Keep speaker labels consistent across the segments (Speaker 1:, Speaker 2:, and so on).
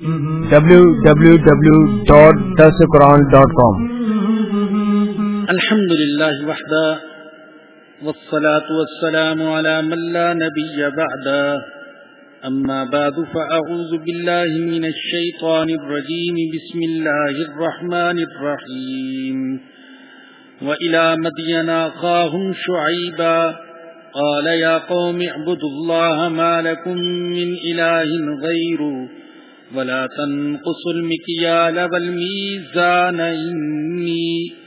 Speaker 1: www.dasquran.com
Speaker 2: الحمد لله وحده والصلاة والسلام على من لا نبي بعده أما بعد فأعوذ بالله من الشيطان الرجيم بسم الله الرحمن الرحيم وإلى مدين أخاهم شعيبا قال يا قوم اعبدوا الله ما لكم من إله غيره ولا تنقصوا المكيال والميزان. إني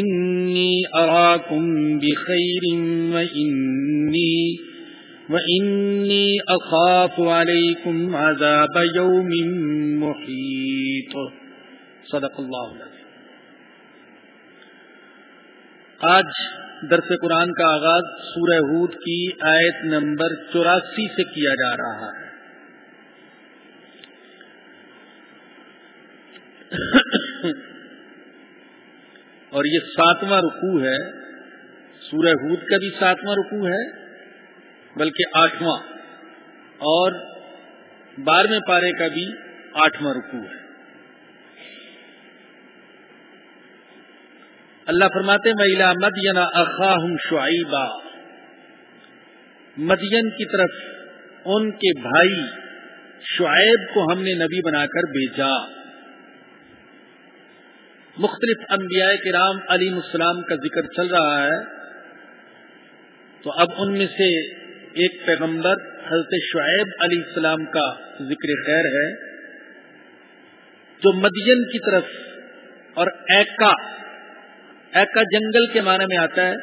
Speaker 2: إني أراكم بخير وإني وإني أخاف عليكم عذاب يوم محيط. صدق الله العظيم. آج درس قرآن کا آغاز سورہ ہود کی آیت نمبر چوراسی سے کیا جا رہا ہے۔ اور یہ ساتواں رکوع ہے، سورہ ہود کا بھی ساتواں رکوع ہے، بلکہ آٹھواں، اور بارہویں پارے کا بھی آٹھواں رکوع ہے۔ اللہ فرماتے میلا مدین اخاہم شعیبہ مدین کی طرف ان کے بھائی شعیب کو ہم نے نبی بنا کر بھیجا۔ مختلف انبیاء کرام علی السلام کا ذکر چل رہا ہے، تو اب ان میں سے ایک پیغمبر حضرت شعیب علیہ السلام کا ذکر خیر ہے، جو مدین کی طرف اور ایکا ایکا جنگل کے معنی میں آتا ہے۔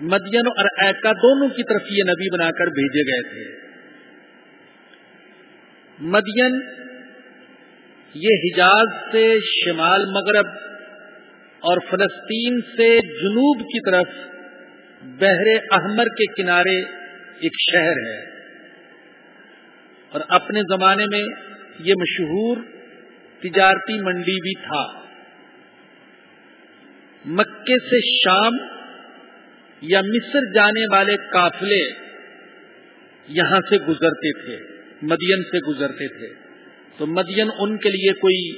Speaker 2: مدین اور ایکا دونوں کی طرف یہ نبی بنا کر بھیجے گئے تھے۔ مدین یہ حجاز سے شمال مغرب اور فلسطین سے جنوب کی طرف بحر احمر کے کنارے ایک شہر ہے۔ اور اپنے زمانے میں یہ مشہور تجارتی منڈی بھی تھا۔ مکے سے شام یا مصر جانے والے قافلے یہاں سے گزرتے تھے، مدین سے گزرتے تھے۔ تو مدین ان کے لیے کوئی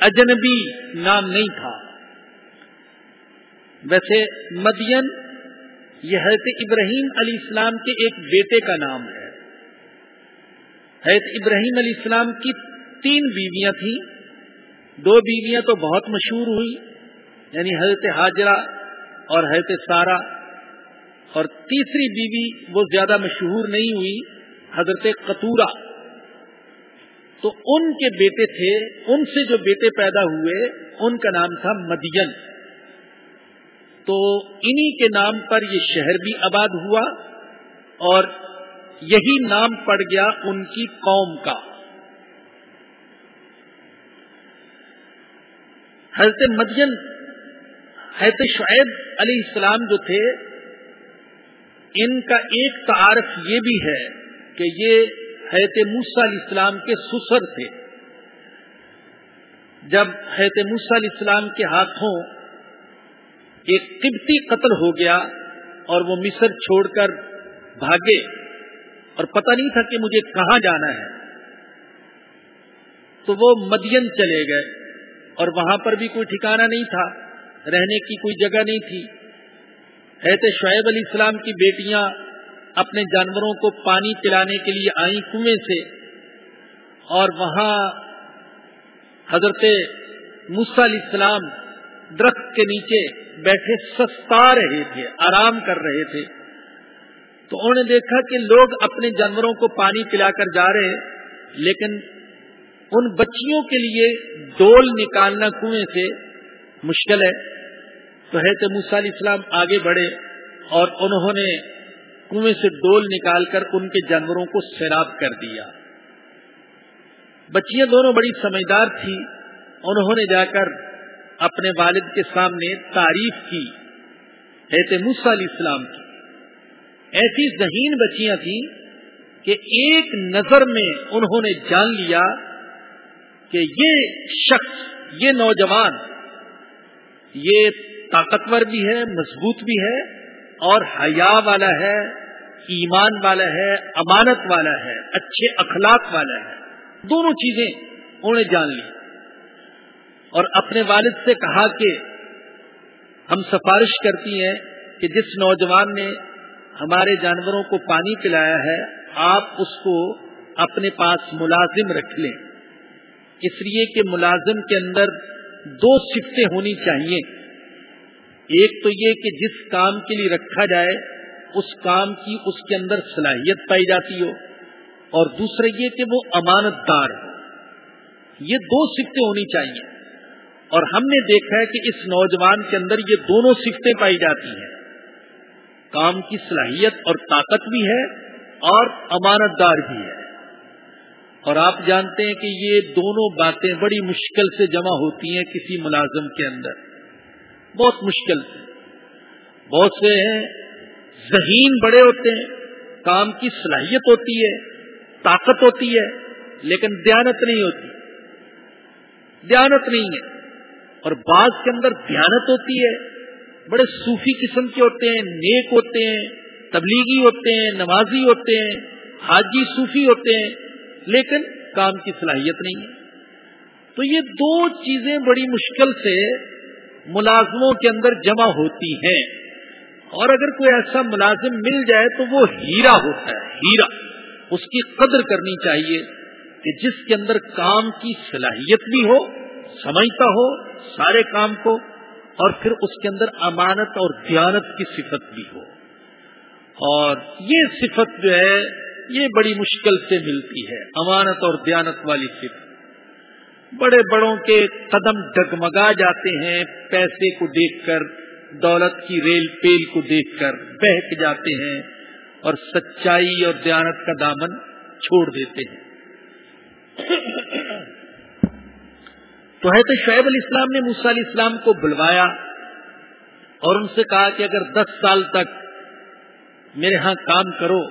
Speaker 2: اجنبی نام نہیں تھا۔ ویسے مدین یہ حضرت ابراہیم علیہ السلام کے ایک بیٹے کا نام ہے۔ حضرت ابراہیم علیہ السلام کی تین بیویاں تھیں۔ دو بیویاں تو بہت مشہور ہوئی یعنی حضرت حاجرہ اور حضرت سارا اور تیسری بیوی وہ زیادہ مشہور نہیں ہوئی، حضرت قطورہ۔ تو ان کے بیٹے تھے، ان سے جو بیٹے پیدا ہوئے، ان کا نام تھا مدین۔ تو انہی کے نام پر یہ شہر بھی آباد ہوا اور یہی نام پڑ گیا ان کی قوم کا۔ حضرت مدین، حضرت شعیب علیہ السلام جو تھے، ان کا ایک تعارف یہ بھی ہے کہ یہ حیرت موسا علیہ السلام کے سسر تھے۔ جب حیرت موسا علیہ السلام کے ہاتھوں ایک قبطی قتل ہو گیا اور وہ مصر چھوڑ کر بھاگے اور پتہ نہیں تھا کہ مجھے کہاں جانا ہے، تو وہ مدین چلے گئے اور وہاں پر بھی کوئی ٹھکانہ نہیں تھا، رہنے کی کوئی جگہ نہیں تھی۔ حیرت شعیب علیہ السلام کی بیٹیاں اپنے جانوروں کو پانی پلانے کے لیے آئیں کنویں سے۔ اور وہاں حضرت موسا علیہ السلام درخت کے نیچے بیٹھے، سستا رہے تھے، آرام کر رہے تھے۔ تو انہوں نے دیکھا کہ لوگ اپنے جانوروں کو پانی پلا کر جا رہے لیکن ان بچیوں کے لیے ڈول نکالنا کنویں سے مشکل ہے۔ تو حضرت موسا علیہ السلام آگے بڑھے اور انہوں نے کنویں سے ڈول نکال کر ان کے جانوروں کو سیراب کر دیا۔ بچیاں دونوں بڑی سمجھدار تھی انہوں نے جا کر اپنے والد کے سامنے تعریف کی۔ موسا علیہ السلام کی۔ ایسی ذہین بچیاں تھیں کہ ایک نظر میں انہوں نے جان لیا کہ یہ شخص، یہ نوجوان، یہ طاقتور بھی ہے، مضبوط بھی ہے اور حیا والا ہے۔ ایمان والا ہے، امانت والا ہے، اچھے اخلاق والا ہے۔ دونوں چیزیں انہوں نے جان لی۔ اور اپنے والد سے کہا کہ ہم سفارش کرتی ہیں کہ جس نوجوان نے ہمارے جانوروں کو پانی پلایا ہے، آپ اس کو اپنے پاس ملازم رکھ لیں۔ اس لیے کہ ملازم کے اندر دو سفتیں ہونی چاہیے۔ ایک تو یہ کہ جس کام کے لیے رکھا جائے اس کام کی اس کے اندر صلاحیت پائی جاتی ہو اور دوسرا یہ کہ وہ امانت دار ہو۔ یہ دو سفتیں ہونی چاہیے۔ اور ہم نے دیکھا ہے کہ اس نوجوان کے اندر یہ دونوں سفتیں پائی جاتی ہیں۔ کام کی صلاحیت اور طاقت بھی ہے اور امانت دار بھی ہے۔ اور آپ جانتے ہیں کہ یہ دونوں باتیں بڑی مشکل سے جمع ہوتی ہیں کسی ملازم کے اندر۔ بہت مشکل سے۔ بہت سے ہیں ذہین بڑے ہوتے ہیں، کام کی صلاحیت ہوتی ہے، طاقت ہوتی ہے، لیکن دیانت نہیں ہوتی۔ دیانت نہیں ہے۔ اور بعض کے اندر دیانت ہوتی ہے، بڑے صوفی قسم کے ہوتے ہیں، نیک ہوتے ہیں، تبلیغی ہوتے ہیں، نمازی ہوتے ہیں، حاجی صوفی ہوتے ہیں، لیکن کام کی صلاحیت نہیں ہے۔ تو یہ دو چیزیں بڑی مشکل سے ملازموں کے اندر جمع ہوتی ہیں۔ اور اگر کوئی ایسا ملازم مل جائے تو وہ ہیرا ہوتا ہے، ہیرا۔ اس کی قدر کرنی چاہیے کہ جس کے اندر کام کی صلاحیت بھی ہو، سمجھتا ہو سارے کام کو، اور پھر اس کے اندر امانت اور دیانت کی صفت بھی ہو۔ اور یہ صفت جو ہے، یہ بڑی مشکل سے ملتی ہے، امانت اور دیانت والی صفت۔ بڑے بڑوں کے قدم ڈگمگا جاتے ہیں، پیسے کو دیکھ کر دولت کی ریل پیل کو دیکھ کر بہک جاتے ہیں اور سچائی اور دیانت کا دامن چھوڑ دیتے ہیں۔ تو ہے تو شعیب علیہ السلام نے موسیٰ علیہ السلام کو بلوایا اور ان سے کہا کہ اگر دس سال تک میرے ہاں کام کرو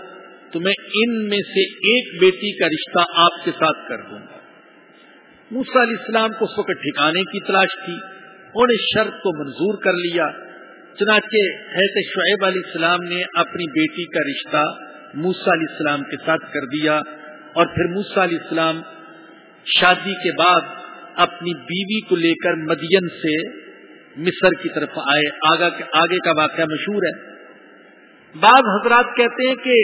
Speaker 2: تو میں ان میں سے ایک بیٹی کا رشتہ آپ کے ساتھ کر دوں گا۔ موسا علیہ السلام کو اس وقت ٹھکانے کی تلاش تھی انہوں نے شرط کو منظور کر لیا۔ چنانچہ حیرت شعیب علیہ السلام نے اپنی بیٹی کا رشتہ موسا علیہ السلام کے ساتھ کر دیا اور پھر موسا علیہ السلام شادی کے بعد اپنی بیوی کو لے کر مدین سے مصر کی طرف آئے۔ آگے کا واقعہ مشہور ہے۔ بعض حضرات کہتے ہیں کہ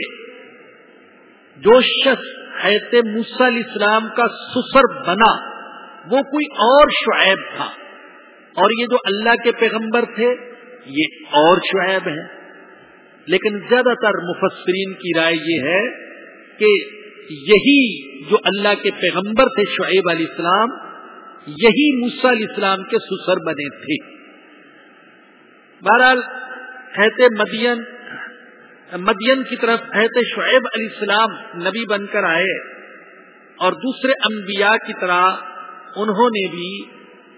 Speaker 2: جو شخص حیرت موسیٰ علیہ السلام کا سسر بنا، وہ کوئی اور شعیب تھا۔ اور یہ جو اللہ کے پیغمبر تھے یہ اور شعیب ہیں۔ لیکن زیادہ تر مفسرین کی رائے یہ ہے کہ یہی جو اللہ کے پیغمبر تھے شعیب علیہ السلام، یہی موسا علیہ السلام کے سسر بنے تھے۔ بہرحال حیرت مدین مدین کی طرف حیرت شعیب علیہ السلام نبی بن کر آئے اور دوسرے انبیاء کی طرح انہوں نے بھی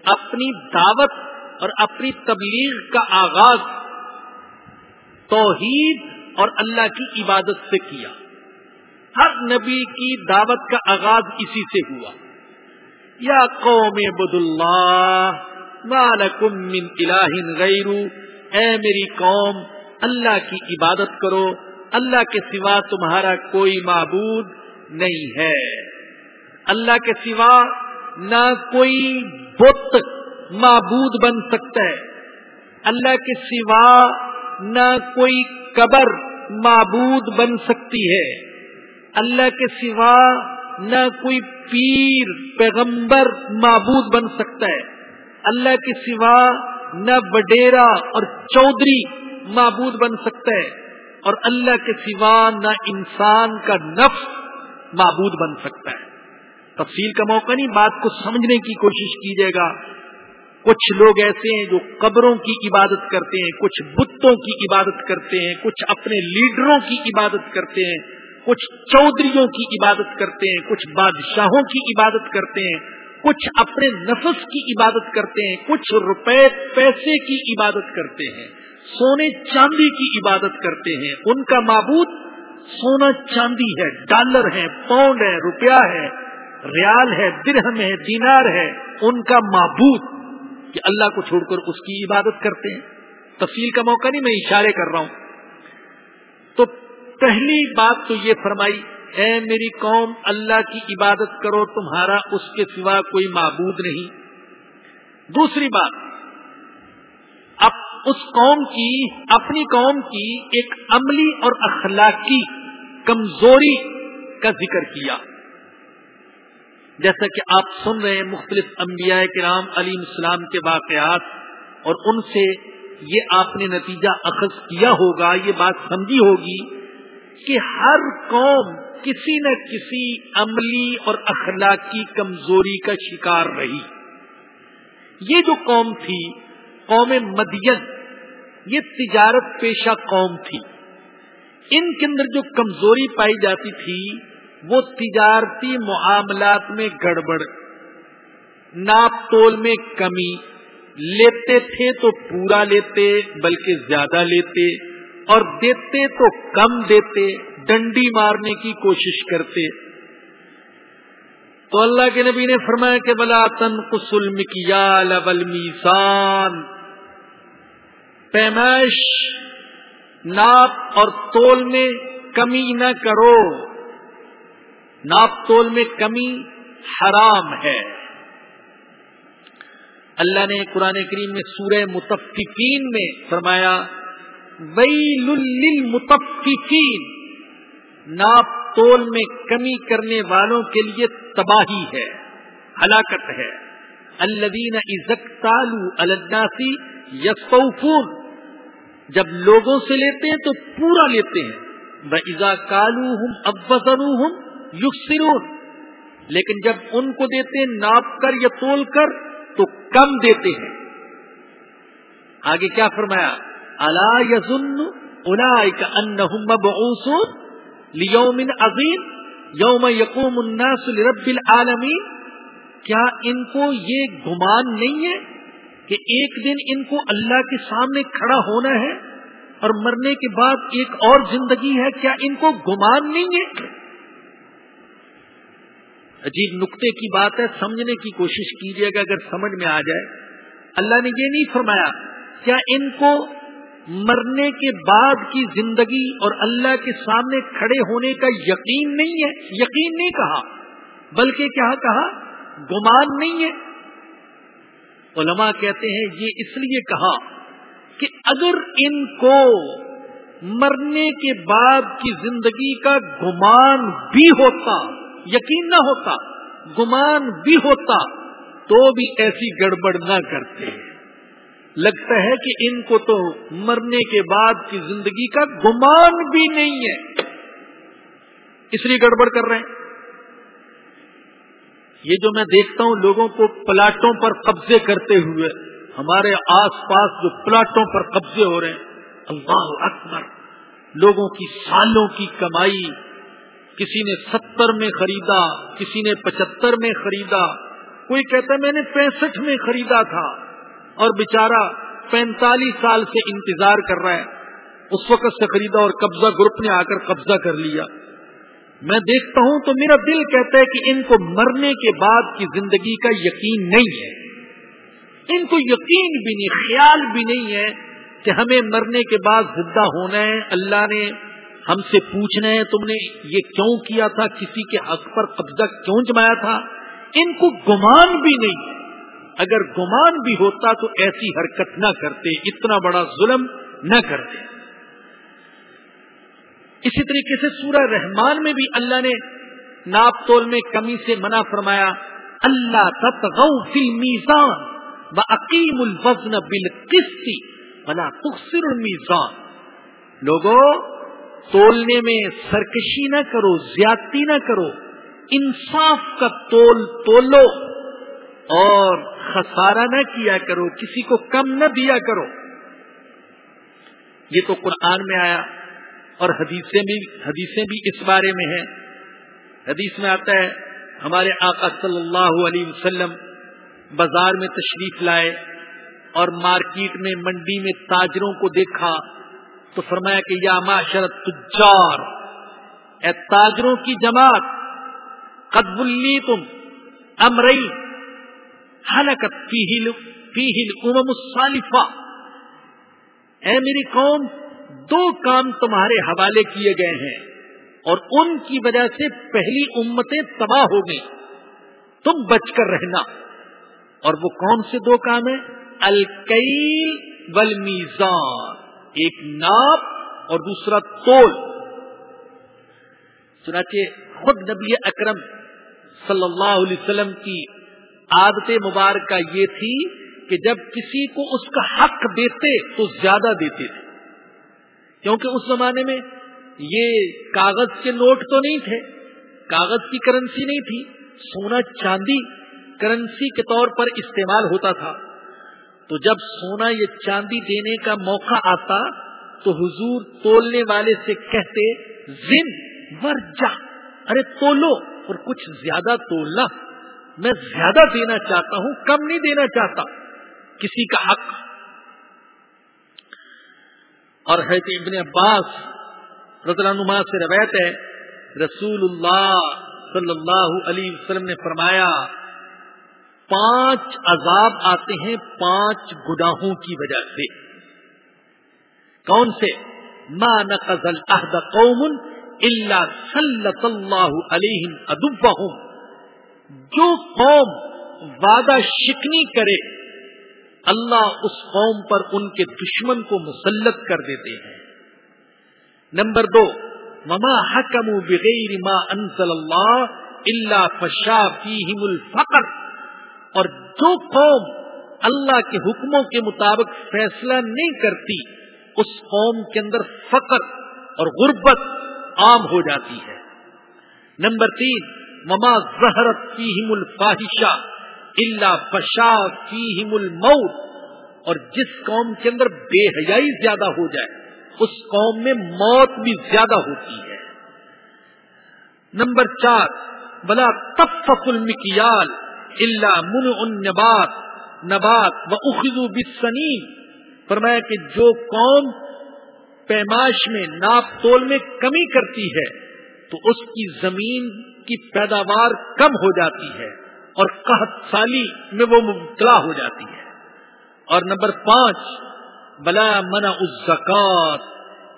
Speaker 2: اپنی دعوت اور اپنی تبلیغ کا آغاز توحید اور اللہ کی عبادت سے کیا۔ ہر نبی کی دعوت کا آغاز اسی سے ہوا۔ یا قوم بد اللہ مالکم من الہ غیر، اے میری قوم، اللہ کی عبادت کرو، اللہ کے سوا تمہارا کوئی معبود نہیں ہے۔ اللہ کے سوا نہ کوئی بت معبود بن سکتا ہے۔ اللہ کے سوا نہ کوئی قبر معبود بن سکتی ہے۔ اللہ کے سوا نہ کوئی پیر، پیغمبر معبود بن سکتا ہے۔ اللہ کے سوا نہ وڈیرا اور چودھری معبود بن سکتا ہے۔ اور اللہ کے سوا نہ انسان کا نفس معبود بن سکتا ہے۔ تفصیل کا موقع نہیں، بات کو سمجھنے کی کوشش کیجیے گا۔ کچھ لوگ ایسے ہیں جو قبروں کی عبادت کرتے ہیں، کچھ بتوں کی عبادت کرتے ہیں، کچھ اپنے لیڈروں کی عبادت کرتے ہیں، کچھ چودھریوں کی عبادت کرتے ہیں، کچھ بادشاہوں کی عبادت کرتے ہیں، کچھ اپنے نفس کی عبادت کرتے ہیں، کچھ روپے، پیسے کی عبادت کرتے ہیں، سونے چاندی کی عبادت کرتے ہیں۔ ان کا معبود سونا چاندی ہے، ڈالر ہے، پاؤنڈ ہے، روپیہ ہے، ریال ہے، درہم ہے، دینار ہے، ان کا معبود کہ اللہ کو چھوڑ کر اس کی عبادت کرتے ہیں۔ تفصیل کا موقع نہیں، میں اشارے کر رہا ہوں۔ تو پہلی بات تو یہ فرمائی، اے میری قوم، اللہ کی عبادت کرو، تمہارا اس کے سوا کوئی معبود نہیں۔ دوسری بات، اب اس قوم کی، اپنی قوم کی ایک عملی اور اخلاقی کمزوری کا ذکر کیا۔ جیسا کہ آپ سن رہے ہیں مختلف انبیاء کرام علی السلام کے واقعات، اور ان سے یہ آپ نے نتیجہ اخذ کیا ہوگا، یہ بات سمجھی ہوگی کہ ہر قوم کسی نہ کسی عملی اور اخلاقی کمزوری کا شکار رہی۔ یہ جو قوم تھی، قوم مدین، یہ تجارت پیشہ قوم تھی۔ ان کے اندر جو کمزوری پائی جاتی تھی وہ تجارتی معاملات میں گڑبڑ، ناپ تول میں کمی، لیتے تھے تو پورا لیتے بلکہ زیادہ لیتے، اور دیتے تو کم دیتے، ڈنڈی مارنے کی کوشش کرتے۔ تو اللہ کے نبی نے فرمایا کہ بلا تن کسل مکیال میسان پیمائش، ناپ اور تول میں کمی نہ کرو۔ ناپ تول میں کمی حرام ہے۔ اللہ نے قرآن کریم میں سورہ متفقین میں فرمایا، ویل للمتفقین ناپ تول میں کمی کرنے والوں کے لیے تباہی ہے، ہلاکت ہے۔ الدین عزت تالو الناسی یسوفون جب لوگوں سے لیتے ہیں تو پورا لیتے ہیں۔ وہ ازا کالو ہوں ابزر ہوں یوسرون لیکن جب ان کو دیتے ہیں ناپ کر یا تول کر، تو کم دیتے ہیں۔ آگے کیا فرمایا؟ اللہ یزن لیوم عظیم، یوم یقوم الناس لرب العالمین۔ کیا ان کو یہ گمان نہیں ہے کہ ایک دن ان کو اللہ کے سامنے کھڑا ہونا ہے اور مرنے کے بعد ایک اور زندگی ہے؟ کیا ان کو گمان نہیں ہے؟ عجیب نقطے کی بات ہے، سمجھنے کی کوشش کیجیے گا اگر سمجھ میں آ جائے۔ اللہ نے یہ نہیں فرمایا، کیا ان کو مرنے کے بعد کی زندگی اور اللہ کے سامنے کھڑے ہونے کا یقین نہیں ہے؟ یقین نہیں کہا، بلکہ کیا کہا؟ گمان نہیں ہے۔ علماء کہتے ہیں، یہ اس لیے کہا کہ اگر ان کو مرنے کے بعد کی زندگی کا گمان بھی ہوتا یقین نہ ہوتا، گمان بھی ہوتا، تو بھی ایسی گڑبڑ نہ کرتے۔ لگتا ہے کہ ان کو تو مرنے کے بعد کی زندگی کا گمان بھی نہیں ہے۔ اس لیے گڑبڑ کر رہے ہیں۔ یہ جو میں دیکھتا ہوں لوگوں کو پلاٹوں پر قبضے کرتے ہوئے، ہمارے آس پاس جو پلاٹوں پر قبضے ہو رہے ہیں، اللہ اکبر، لوگوں کی سالوں کی کمائی کسی نے ستر میں خریدا، کسی نے پچہتر میں خریدا، کوئی کہتا ہے میں نے پینسٹھ میں خریدا تھا، اور بےچارا پینتالیس سال سے انتظار کر رہا ہے۔ اس وقت سے خریدا اور قبضہ گروپ نے آ کر قبضہ کر لیا۔ میں دیکھتا ہوں تو میرا دل کہتا ہے کہ ان کو مرنے کے بعد کی زندگی کا یقین نہیں ہے۔ ان کو یقین بھی نہیں، خیال بھی نہیں ہے کہ ہمیں مرنے کے بعد زندہ ہونا ہے۔ اللہ نے ہم سے پوچھنا ہے تم نے یہ کیوں کیا تھا؟ کسی کے حق پر قبضہ کیوں جمایا تھا؟ ان کو گمان بھی نہیں۔ اگر گمان بھی ہوتا تو ایسی حرکت نہ کرتے، اتنا بڑا ظلم نہ کرتے۔ اسی طریقے سے سورہ رحمان میں بھی اللہ نے ناپ تول میں کمی سے منع فرمایا، اللہ تتغو فی المیزان و عقیم الوزن بالقسط ولا تخسر المیزان. لوگوں تولنے میں سرکشی نہ کرو، زیادتی نہ کرو، انصاف کا تول تولو اور خسارہ نہ کیا کرو، کسی کو کم نہ دیا کرو۔ یہ تو قرآن میں آیا اور حدیثیں بھی حدیثیں بھی اس بارے میں ہیں۔ حدیث میں آتا ہے، ہمارے آقا صلی اللہ علیہ وسلم بازار میں تشریف لائے اور مارکیٹ میں، منڈی میں تاجروں کو دیکھا۔ تو فرمایا کہ یا معاشر تجار اے تاجروں کی جماعت قدبلی تم امرئی حلقت فی ہل امم الصالفہ۔ اے میری قوم، دو کام تمہارے حوالے کیے گئے ہیں، اور ان کی وجہ سے پہلی امتیں تباہ ہو گئی تم بچ کر رہنا۔ اور وہ کون سے دو کام ہیں؟ الکیل والمیزان۔ ایک ناپ اور دوسرا تول۔ چنانچہ خود نبی اکرم صلی اللہ علیہ وسلم کی عادت مبارکہ یہ تھی کہ جب کسی کو اس کا حق دیتے تو زیادہ دیتے تھے۔ کیونکہ اس زمانے میں یہ کاغذ کے نوٹ تو نہیں تھے، کاغذ کی کرنسی نہیں تھی، سونا چاندی کرنسی کے طور پر استعمال ہوتا تھا۔ تو جب سونا یا چاندی دینے کا موقع آتا تو حضور تولنے والے سے کہتے، زن ور جا ارے تولو، اور کچھ زیادہ تولنا۔ میں زیادہ دینا چاہتا ہوں، کم نہیں دینا چاہتا۔ کسی کا حق۔ اور ہے کہ ابن عباس نما سے روایت ہے، رسول اللہ صلی اللہ علیہ وسلم نے فرمایا پانچ عذاب آتے ہیں پانچ گناہوں کی وجہ سے۔ کون سے؟ ما نقض العہد قوم الا صلی اللہ علیہ ادبہم جو قوم وعدہ شکنی کرے، اللہ اس قوم پر ان کے دشمن کو مسلط کر دیتے ہیں۔ نمبر دو مما حکم بغیر ما انزل اللہ اللہ فشا فیہم الفقر۔ اور جو قوم اللہ کے حکموں کے مطابق فیصلہ نہیں کرتی، اس قوم کے اندر فقر اور غربت عام ہو جاتی ہے۔ نمبر تین مما زہرت فیہم الفاحشہ اللہ بشا فیہم الموت۔ اور جس قوم کے اندر بے حیائی زیادہ ہو جائے، اس قوم میں موت بھی زیادہ ہوتی ہے۔ نمبر چار بلا تفق المکیال اللہ من ان نبات نبات و اخذو بسنین فرمایا کہ جو قوم پیماش میں، ناپ تول میں کمی کرتی ہے، تو اس کی زمین کی پیداوار کم ہو جاتی ہے اور قحط سالی میں وہ مبتلا ہو جاتی ہے۔ اور نمبر پانچ، بلا منا الزکات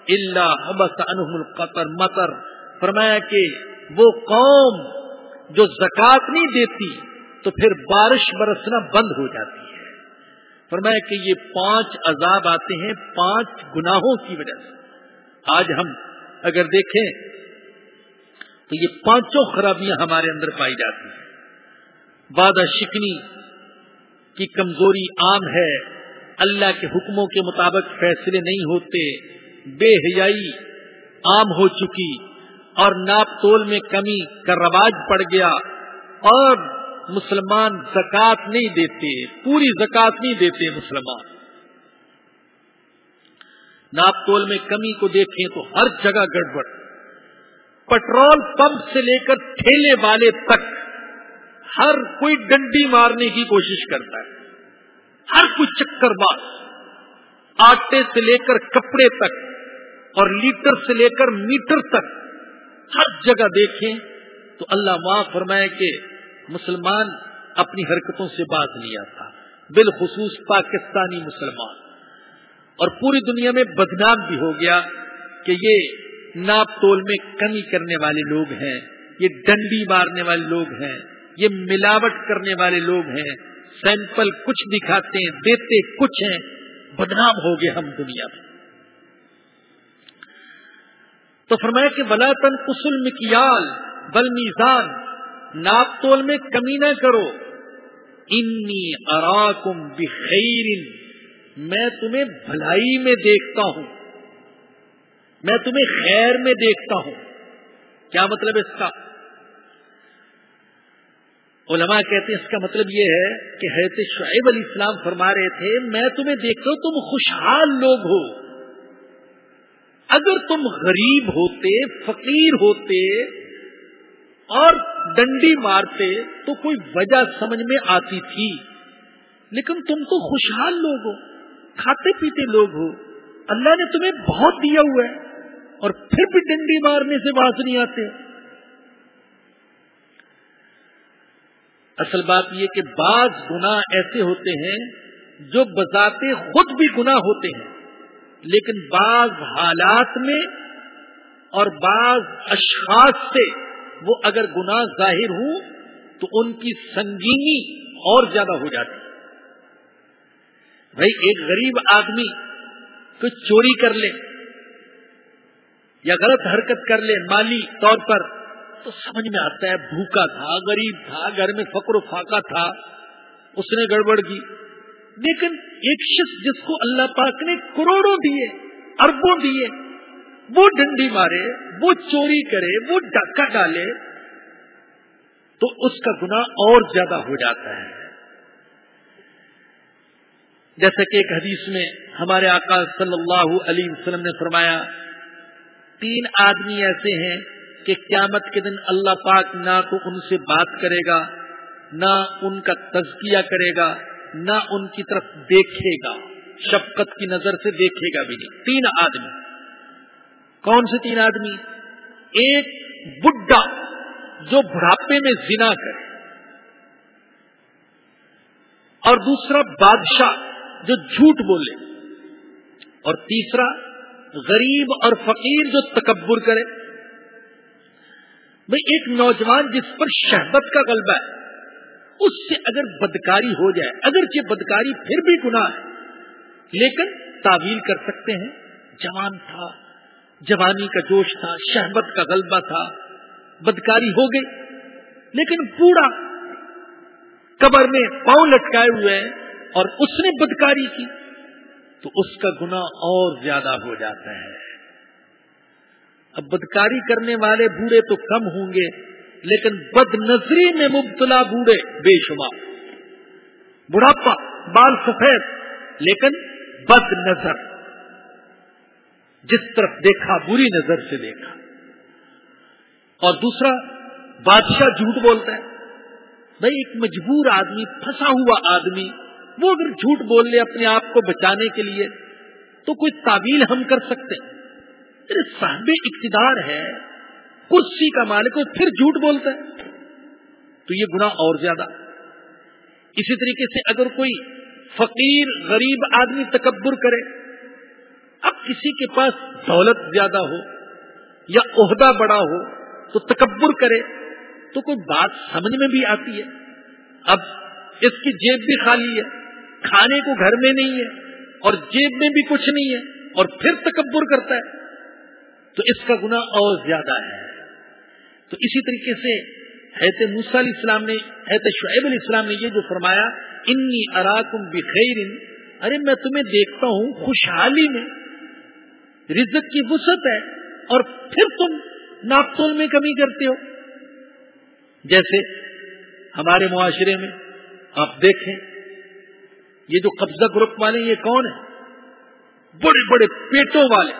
Speaker 2: اللہ حبس القطر مطر۔ فرمایا کہ وہ قوم جو زکات نہیں دیتی تو پھر بارش برسنا بند ہو جاتی ہے۔ فرمایا کہ یہ پانچ عذاب آتے ہیں پانچ گناہوں کی وجہ سے۔ آج ہم اگر دیکھیں تو یہ پانچوں خرابیاں ہمارے اندر پائی جاتی ہیں۔ وعدہ شکنی کی کمزوری عام ہے۔ اللہ کے حکموں کے مطابق فیصلے نہیں ہوتے۔ بے حیائی عام ہو چکی اور ناپ تول میں کمی کا رواج پڑ گیا اور مسلمان زکات نہیں دیتے، پوری زکات نہیں دیتے مسلمان۔ ناپ تول میں کمی کو دیکھیں تو ہر جگہ گڑبڑ۔ پٹرول پمپ سے لے کر ٹھیلے والے تک ہر کوئی ڈنڈی مارنے کی کوشش کرتا ہے۔ ہر کوئی چکر باز آٹے سے لے کر کپڑے تک اور لیٹر سے لے کر میٹر تک ہر جگہ دیکھیں تو اللہ معاف فرمائے کہ مسلمان اپنی حرکتوں سے باز نہیں آتا، بالخصوص پاکستانی مسلمان۔ اور پوری دنیا میں بدنام بھی ہو گیا کہ یہ ناپ تول میں کمی کرنے والے لوگ ہیں، یہ ڈنڈی مارنے والے لوگ ہیں، یہ ملاوٹ کرنے والے لوگ ہیں، سیمپل کچھ دکھاتے ہیں، دیتے کچھ ہیں، بدنام ہو گئے ہم دنیا میں۔ تو فرمایا کہ بلا تن کسل مکیال بل میزان ناپ تول میں کمی نہ کرو۔ انی اراکم بخیر میں تمہیں بھلائی میں دیکھتا ہوں۔ میں تمہیں خیر میں دیکھتا ہوں۔ کیا مطلب اس کا؟ علماء کہتے ہیں اس کا مطلب یہ ہے کہ حضرت شعیب علیہ السلام فرما رہے تھے، میں تمہیں دیکھتا ہوں، تم خوشحال لوگ ہو۔ اگر تم غریب ہوتے، فقیر ہوتے اور ڈنڈی مارتے تو کوئی وجہ سمجھ میں آتی تھی۔ لیکن تم تو خوشحال لوگ ہو، کھاتے پیتے لوگ ہو۔ اللہ نے تمہیں بہت دیا ہوا ہے اور پھر بھی ڈنڈی مارنے سے باز نہیں آتے۔ اصل بات یہ کہ بعض گنا ایسے ہوتے ہیں جو بذات خود بھی گنا ہوتے ہیں، لیکن بعض حالات میں اور بعض اشخاص سے وہ اگر گناہ ظاہر ہوں تو ان کی سنگینی اور زیادہ ہو جاتی بھائی، ایک غریب آدمی کچھ چوری کر لے یا غلط حرکت کر لے مالی طور پر، تو سمجھ میں آتا ہے بھوکا تھا، غریب تھا، گھر میں فکر و فاقہ تھا، اس نے گڑبڑ کی۔ لیکن ایک شخص جس کو اللہ پاک نے کروڑوں دیے، اربوں دیے وہ ڈنڈی مارے، وہ چوری کرے، وہ ڈاکہ ڈالے، تو اس کا گناہ اور زیادہ ہو جاتا ہے۔ جیسے کہ ایک حدیث میں ہمارے آقا صلی اللہ علیہ وسلم نے فرمایا، تین آدمی ایسے ہیں کہ قیامت کے دن اللہ پاک نہ تو ان سے بات کرے گا، نہ ان کا تزکیہ کرے گا، نہ ان کی طرف دیکھے گا، شفقت کی نظر سے دیکھے گا بھی نہیں۔ تین آدمی۔ کون سے تین آدمی؟ ایک بڈا جو بڑھاپے میں زنا کرے، اور دوسرا بادشاہ جو جھوٹ بولے، اور تیسرا غریب اور فقیر جو تکبر کرے۔ بھائی ایک نوجوان جس پر شہبت کا غلبہ ہے، اس سے اگر بدکاری ہو جائے، اگرچہ بدکاری پھر بھی گناہ ہے، لیکن تعویل کر سکتے ہیں، جوان تھا۔ جوانی کا جوش تھا، شہبت کا غلبہ تھا، بدکاری ہو گئی۔ لیکن پورا قبر میں پاؤں لٹکائے ہوئے ہیں اور اس نے بدکاری کی، تو اس کا گنا اور زیادہ ہو جاتا ہے۔ اب بدکاری کرنے والے بوڑھے تو کم ہوں گے، لیکن بد نظری میں مبتلا بوڑھے بے شمار۔ بڑھاپا، بال سفید، لیکن بد نظر جس طرف دیکھا، بری نظر سے دیکھا۔ اور دوسرا، بادشاہ جھوٹ بولتا ہے۔ بھائی، ایک مجبور آدمی، پھنسا ہوا آدمی، وہ اگر جھوٹ بول لے اپنے آپ کو بچانے کے لیے، تو کوئی تعویل ہم کر سکتے صاحب اقتدار ہے، کرسی کا مالک پھر جھوٹ بولتا ہے۔ تو یہ گنا اور زیادہ۔ اسی طریقے سے اگر کوئی فقیر، غریب آدمی تکبر کرے اب کسی کے پاس دولت زیادہ ہو یا عہدہ بڑا ہو تو تکبر کرے تو کوئی بات سمجھ میں بھی آتی ہے۔ اب اس کی جیب بھی خالی ہے، کھانے کو گھر میں نہیں ہے اور جیب میں بھی کچھ نہیں ہے اور پھر تکبر کرتا ہے۔ تو اس کا گنا اور زیادہ ہے۔ تو اسی طریقے سے حیرت موسا علیہ السلام نے حیرت شعیب علیہ السلام نے یہ جو فرمایا، انی اراکم بخیر ارے میں تمہیں دیکھتا ہوں خوشحالی میں۔ رزق کی وسط ہے اور پھر تم ناپتول میں کمی کرتے ہو۔ جیسے ہمارے معاشرے میں آپ دیکھیں، یہ جو قبضہ گروپ والے یہ کون ہیں؟ بڑے بڑے پیٹوں والے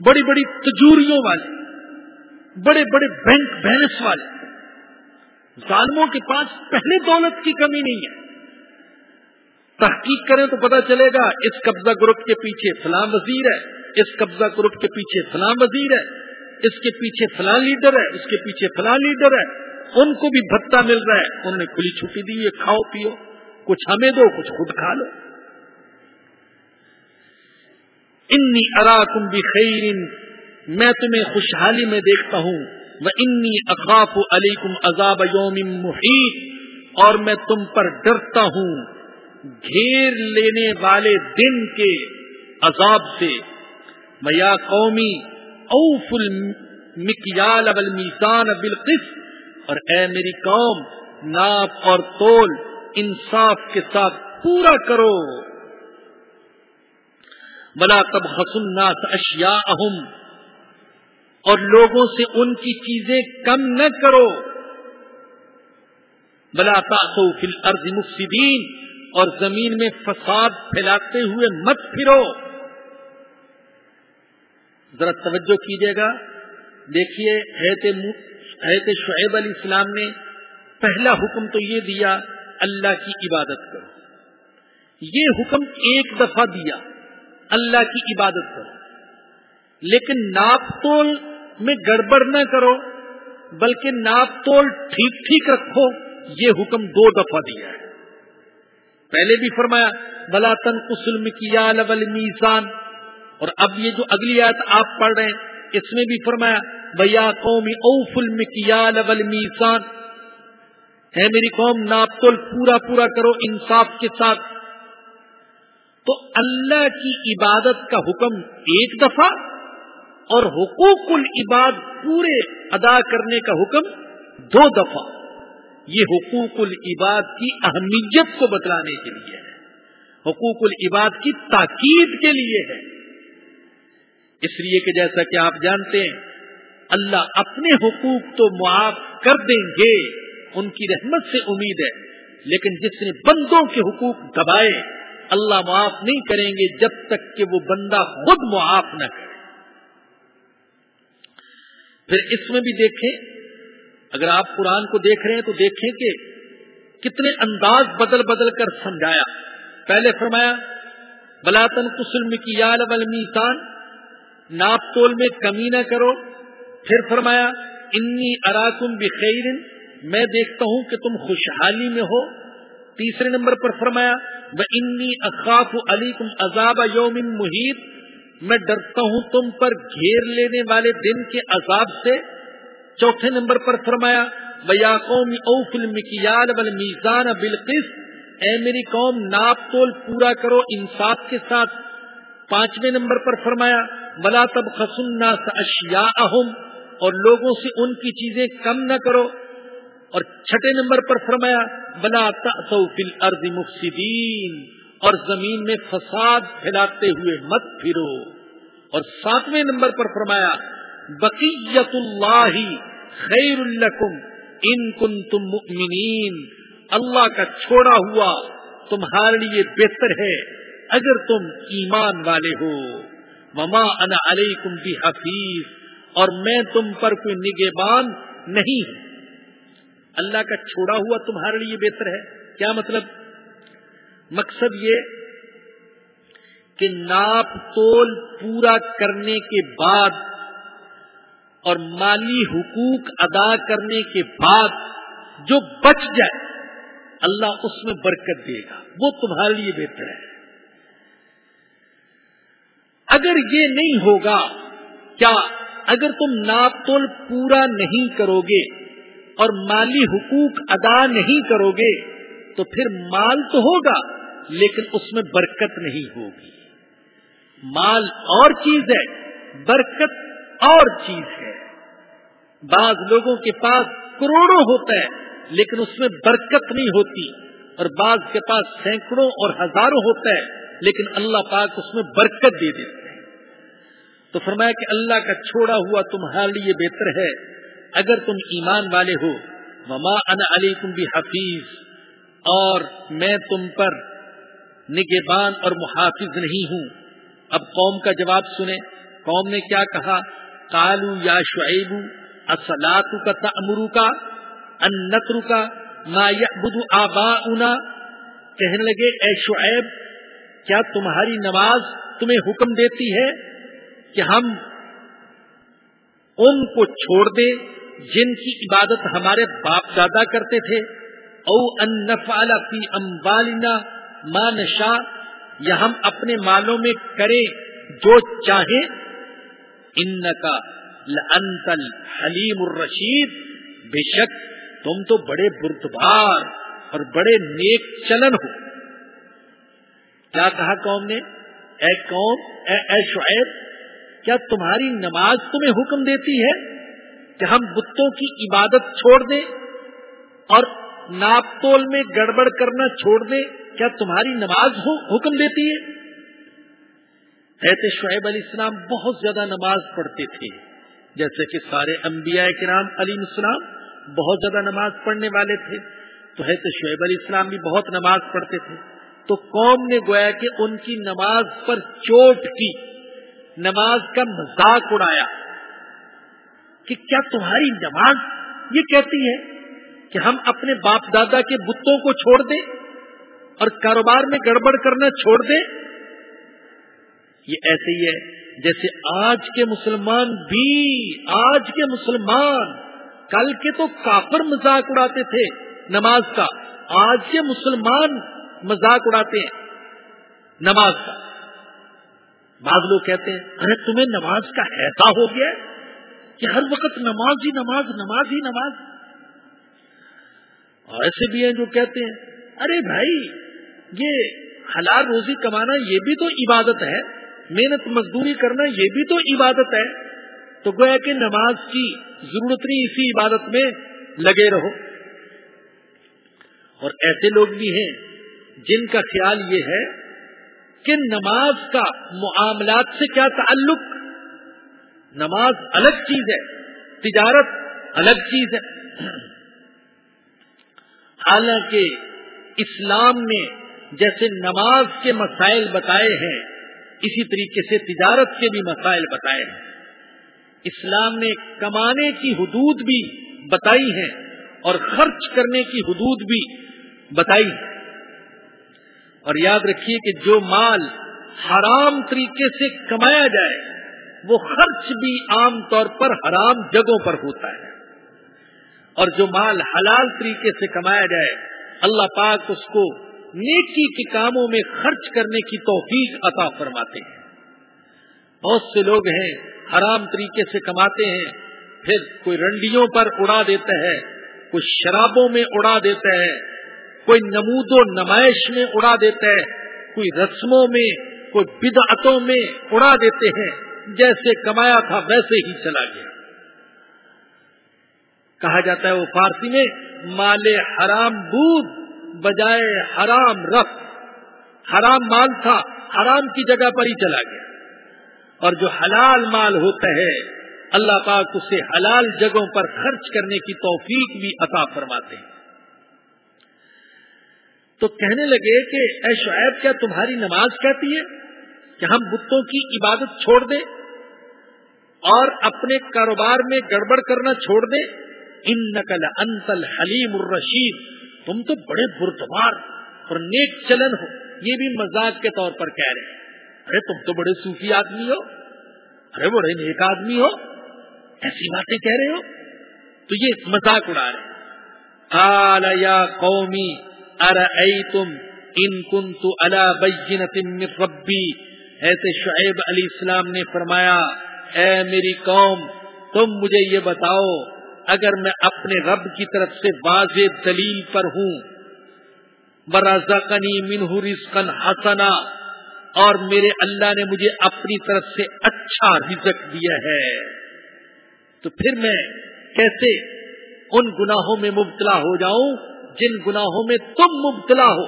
Speaker 2: بڑی بڑی تجوریوں والے بڑے بڑے بینک بیلنس والے۔ ظالموں کے پاس پہلے دولت کی کمی نہیں ہے۔ تحقیق کریں تو پتا چلے گا اس قبضہ گروپ کے پیچھے فلاں وزیر ہے، اس قبضہ گروپ کے پیچھے فلاں وزیر ہے، اس کے پیچھے فلاں لیڈر ہے، اس کے پیچھے فلاں لیڈر ہے۔ ان کو بھی بھتا مل رہا ہے، انہوں نے کھلی چھٹی دی ہے کھاؤ پیو، کچھ ہمیں دو، کچھ خود کھا لو۔ انی ارا تم میں تمہیں خوشحالی میں دیکھتا ہوں۔ وہ انی اقاف علی کم عذاب یوم محیط اور میں تم پر ڈرتا ہوں۔ گھیر لینے والے دن کے عذاب سے میا قومی اوف المکیال المیزان بالقس اور اے میری قوم ناپ اور تول انصاف کے ساتھ پورا کرو۔ بلا تب حسن ناس اشیا اہم اور لوگوں سے ان کی چیزیں کم نہ کرو۔ بلا تاخو فل ارض مفسدین اور زمین میں فساد پھیلاتے ہوئے مت پھرو۔ ذرا توجہ کیجیے گا۔ دیکھیے حیرت شعیب علیہ السلام نے پہلا حکم تو یہ دیا، اللہ کی عبادت کرو۔ یہ حکم ایک دفعہ دیا، اللہ کی عبادت کرو۔ لیکن ناپ تول میں گڑبڑ نہ کرو، بلکہ ناپ تول ٹھیک ٹھیک رکھو، یہ حکم دو دفعہ دیا ہے۔ پہلے بھی فرمایا، بلا تن کسل میزان اور اب یہ جو اگلی آیت آپ پڑھ رہے ہیں، اس میں بھی فرمایا بیا قومی اوف المکیال والمیزان ہے میری قوم، ناپتول، پورا پورا کرو انصاف کے ساتھ۔ تو اللہ کی عبادت کا حکم ایک دفعہ اور حقوق العباد پورے ادا کرنے کا حکم دو دفعہ۔ یہ حقوق العباد کی اہمیت کو بتلانے کے لیے ہے۔ حقوق العباد کی تاکید کے لیے ہے۔ اس لیے کہ جیسا کہ آپ جانتے ہیں، اللہ اپنے حقوق تو معاف کر دیں گے، ان کی رحمت سے امید ہے۔ لیکن جس نے بندوں کے حقوق دبائے، اللہ معاف نہیں کریں گے جب تک کہ وہ بندہ خود معاف نہ کرے۔ پھر اس میں بھی دیکھیں اگر آپ قرآن کو دیکھ رہے ہیں تو دیکھیں کہ کتنے انداز بدل بدل کر سمجھایا۔ پہلے فرمایا بلاتن کسلم کی یال ناپ تول میں کمی نہ کرو۔ پھر فرمایا انی اراکم بخیر، میں دیکھتا ہوں کہ تم خوشحالی میں ہو۔ تیسرے نمبر پر فرمایا وہ انی اخاف علی کم عذاب یوم محیط، میں ڈرتا ہوں تم پر گھیر لینے والے دن کے عذاب سے۔ چوتھے نمبر پر فرمایا بیا قوم او فلم میزان بالقس اے میری قوم، ناپ تول پورا کرو انصاف کے ساتھ۔ پانچویں نمبر پر فرمایا بلا تب خسنا اشیا اور لوگوں سے ان کی چیزیں کم نہ کرو۔ اور چھٹے نمبر پر فرمایا بلا فل ارض مفسدین اور زمین میں فساد پھیلاتے ہوئے مت پھرو۔ اور ساتویں نمبر پر فرمایا بقیت اللہ خیر الکم ان کن تم اللہ کا چھوڑا ہوا تمہارے لیے بہتر ہے اگر تم ایمان والے ہو۔ مما انا علیکم بھی حفیظ اور میں تم پر کوئی نگہبان نہیں ہوں۔ اللہ کا چھوڑا ہوا تمہارے لیے بہتر ہے۔ کیا مطلب؟ مقصد یہ کہ ناپ تول پورا کرنے کے بعد اور مالی حقوق ادا کرنے کے بعد جو بچ جائے، اللہ اس میں برکت دے گا۔ وہ تمہارے لیے بہتر ہے۔ اگر یہ نہیں ہوگا، کیا اگر تم ناپ تول پورا نہیں کرو گے اور مالی حقوق ادا نہیں کرو گے تو پھر مال تو ہوگا، لیکن اس میں برکت نہیں ہوگی۔ مال اور چیز ہے، برکت اور چیز ہے۔ بعض لوگوں کے پاس کروڑوں ہوتا ہے، لیکن اس میں برکت نہیں ہوتی۔ اور بعض کے پاس سینکڑوں اور ہزاروں ہوتا ہے، لیکن اللہ پاک اس میں برکت دے دیتے ہیں۔ تو فرمایا کہ اللہ کا چھوڑا ہوا تمہارے لیے بہتر ہے۔ اگر تم ایمان والے ہو مما ان علی تم بھی حفیظ اور میں تم پر نگبان اور محافظ نہیں ہوں۔ اب قوم کا جواب سنیں۔ قوم نے کیا کہا؟ کالو یا شعیب اصلاط کا تمرو کا ان نتر کا ما بدو آبا کہنے لگے، اے شعیب، کیا تمہاری نماز تمہیں حکم دیتی ہے کہ ہم ان کو چھوڑ دیں جن کی عبادت ہمارے باپ دادا کرتے تھے؟ او ان نفال فی اموالنا ما نشا یا ہم اپنے مالوں میں کریں جو چاہیں ان کا لنتل حلیم الرشید، بے شک تم تو بڑے بردبار اور بڑے نیک چلن ہو۔ کیا کہا قوم نے؟ اے قوم، اے اے شعیب، کیا تمہاری نماز تمہیں حکم دیتی ہے کہ ہم بتوں کی عبادت چھوڑ دیں اور ناپ تول میں گڑبڑ کرنا چھوڑ دیں؟ کیا تمہاری نماز حکم دیتی ہے؟ ایسے شعیب علیہ السلام بہت زیادہ نماز پڑھتے تھے جیسے کہ سارے انبیاء کرام علی السلام بہت زیادہ نماز پڑھنے والے تھے۔ تو ہے تو شعیب علیہ السلام بھی بہت نماز پڑھتے تھے۔ تو قوم نے گویا کہ ان کی نماز پر چوٹ کی، نماز کا مذاق اڑایا کہ کیا تمہاری نماز یہ کہتی ہے کہ ہم اپنے باپ دادا کے بتوں کو چھوڑ دیں اور کاروبار میں گڑبڑ کرنا چھوڑ دیں؟ یہ ایسے ہی ہے جیسے آج کے مسلمان بھی، آج کے مسلمان، کل کے تو کافر مذاق اڑاتے تھے نماز کا، آج کے مسلمان مذاق اڑاتے ہیں نماز کا۔ بعض لوگ کہتے ہیں، ارے تمہیں نماز کا ایسا ہو گیا کہ ہر وقت نماز ہی نماز نماز ہی نماز۔ اور ایسے بھی ہیں جو کہتے ہیں، ارے بھائی، یہ حلال روزی کمانا یہ بھی تو عبادت ہے۔ محنت مزدوری کرنا یہ بھی تو عبادت ہے۔ تو گویا کہ نماز کی ضرورت نہیں، اسی عبادت میں لگے رہو۔ اور ایسے لوگ بھی ہیں جن کا خیال یہ ہے کہ نماز کا معاملات سے کیا تعلق؟ نماز الگ چیز ہے، تجارت الگ چیز ہے۔ حالانکہ اسلام نے جیسے نماز کے مسائل بتائے ہیں اسی طریقے سے تجارت کے بھی مسائل بتائے ہیں۔ اسلام نے کمانے کی حدود بھی بتائی ہیں اور خرچ کرنے کی حدود بھی بتائی اور یاد رکھیے کہ جو مال حرام طریقے سے کمایا جائے، وہ خرچ بھی عام طور پر حرام جگہوں پر ہوتا ہے۔ اور جو مال حلال طریقے سے کمایا جائے، اللہ پاک اس کو نیکی کے کاموں میں خرچ کرنے کی توفیق عطا فرماتے ہیں۔ بہت سے لوگ ہیں، حرام طریقے سے کماتے ہیں، پھر کوئی رنڈیوں پر اڑا دیتا ہے، کوئی شرابوں میں اڑا دیتا ہے، کوئی نمود و نمائش میں اڑا دیتا ہے، کوئی رسموں میں، کوئی بدعتوں میں اڑا دیتے ہیں۔ جیسے کمایا تھا ویسے ہی چلا گیا۔ کہا جاتا ہے وہ فارسی میں، مال حرام بود بجائے حرام رف حرام مال تھا، حرام کی جگہ پر ہی چلا گیا۔ اور جو حلال مال ہوتا ہے، اللہ پاک اسے حلال جگہوں پر خرچ کرنے کی توفیق بھی عطا فرماتے ہیں۔ تو کہنے لگے کہ، اے شعیب، کیا تمہاری نماز کہتی ہے کہ ہم بتوں کی عبادت چھوڑ دیں؟ اور اپنے کاروبار میں گڑبڑ کرنا چھوڑ دیں؟ ان نقل انتل حلیم الرشید۔ تم تو بڑے بردوار اور نیک چلن ہو۔ یہ بھی مزاق کے طور پر کہہ رہے ہیں۔ ارے تم تو بڑے صوفی آدمی ہو۔ ارے بڑے نیک آدمی ہو۔ ایسی باتیں کہہ رہے ہو۔ تو یہ مزاق اڑا رہے یا قومی ارأيتم ان كنت على بينة من ربي ایسے شعیب علیہ السلام نے فرمایا، اے میری قوم، تم مجھے یہ بتاؤ اگر میں اپنے رب کی طرف سے واضح دلیل پر ہوں برازقنی منہ رزقا حسنا، اور میرے اللہ نے مجھے اپنی طرف سے اچھا رزق دیا ہے۔ تو پھر میں کیسے ان گناہوں میں مبتلا ہو جاؤں جن گناہوں میں تم مبتلا ہو؟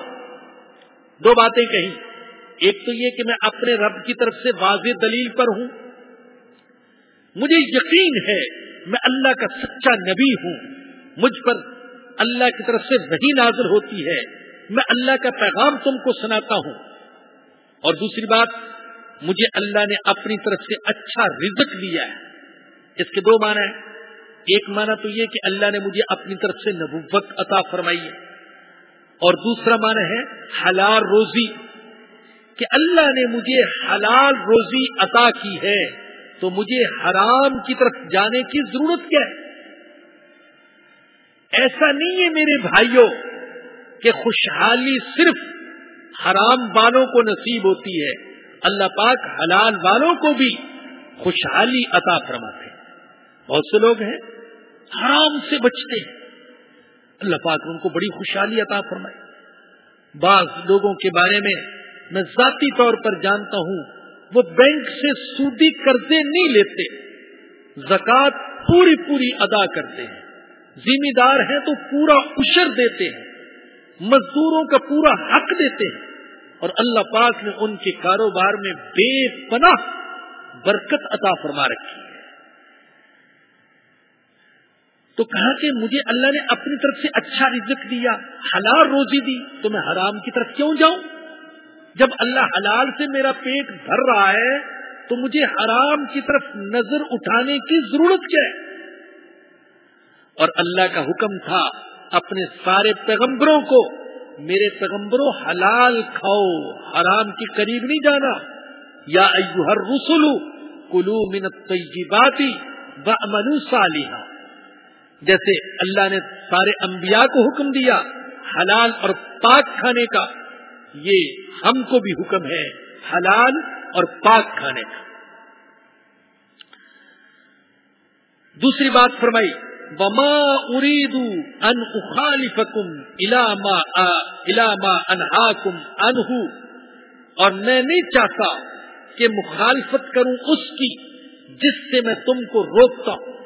Speaker 2: دو باتیں کہیں۔ ایک تو یہ کہ میں اپنے رب کی طرف سے واضح دلیل پر ہوں۔ مجھے یقین ہے میں اللہ کا سچا نبی ہوں۔ مجھ پر اللہ کی طرف سے وہی نازل ہوتی ہے۔ میں اللہ کا پیغام تم کو سناتا ہوں۔ اور دوسری بات، مجھے اللہ نے اپنی طرف سے اچھا رزق دیا ہے۔ اس کے دو معنی ہیں۔ ایک معنی تو یہ کہ اللہ نے مجھے اپنی طرف سے نبوت عطا فرمائی ہے۔ اور دوسرا معنی ہے حلال روزی، کہ اللہ نے مجھے حلال روزی عطا کی ہے۔ تو مجھے حرام کی طرف جانے کی ضرورت کیا ہے؟ ایسا نہیں ہے میرے بھائیوں کہ خوشحالی صرف حرام والوں کو نصیب ہوتی ہے، اللہ پاک حلال والوں کو بھی خوشحالی عطا فرماتے ہیں۔ بہت سے لوگ ہیں، حرام سے بچتے ہیں۔ اللہ پاک ان کو بڑی خوشحالی عطا فرمائے۔ بعض لوگوں کے بارے میں میں ذاتی طور پر جانتا ہوں وہ بینک سے سودی قرضے نہیں لیتے زکات پوری پوری ادا کرتے ہیں۔ ذمہ دار ہیں تو پورا اشر دیتے ہیں، مزدوروں کا پورا حق دیتے ہیں۔ اور اللہ پاک نے ان کے کاروبار میں بے پناہ برکت عطا فرما رکھی ہے۔ تو کہا کہ مجھے اللہ نے اپنی طرف سے اچھا رزق دیا، حلال روزی دی، تو میں حرام کی طرف کیوں جاؤں؟ جب اللہ حلال سے میرا پیٹ بھر رہا ہے، تو مجھے حرام کی طرف نظر اٹھانے کی ضرورت کیا ہے؟ اور اللہ کا حکم تھا، اپنے سارے پیغمبروں کو، میرے پیغمبروں حلال کھاؤ، حرام کے قریب نہیں جانا۔ یا ہر رسولو کلو منت طیباتی و امنو صالحہ جیسے اللہ نے سارے انبیاء کو حکم دیا، حلال اور پاک کھانے کا۔ یہ ہم کو بھی حکم ہے حلال اور پاک کھانے کا۔ دوسری بات فرمائی بما اریدو ان اخالفکم الاما الاما انہاکم انہو اور میں نہیں چاہتا کہ مخالفت کروں اس کی جس سے میں تم کو روکتا ہوں۔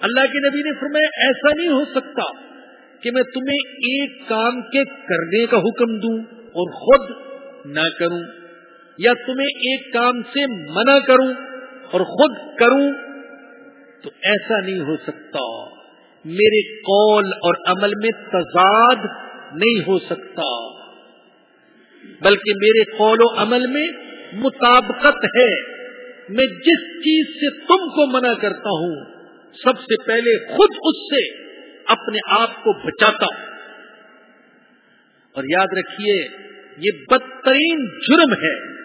Speaker 2: اللہ کے نبی نے فرمایا، ایسا نہیں ہو سکتا کہ میں تمہیں ایک کام کے کرنے کا حکم دوں اور خود نہ کروں، یا تمہیں ایک کام سے منع کروں اور خود کروں، تو ایسا نہیں ہو سکتا۔ میرے قول اور عمل میں تضاد نہیں ہو سکتا، بلکہ میرے قول و عمل میں مطابقت ہے۔ میں جس چیز سے تم کو منع کرتا ہوں، سب سے پہلے خود اس سے۔ اپنے آپ کو بچاتا ہوں۔ اور یاد رکھیے، یہ بدترین جرم ہے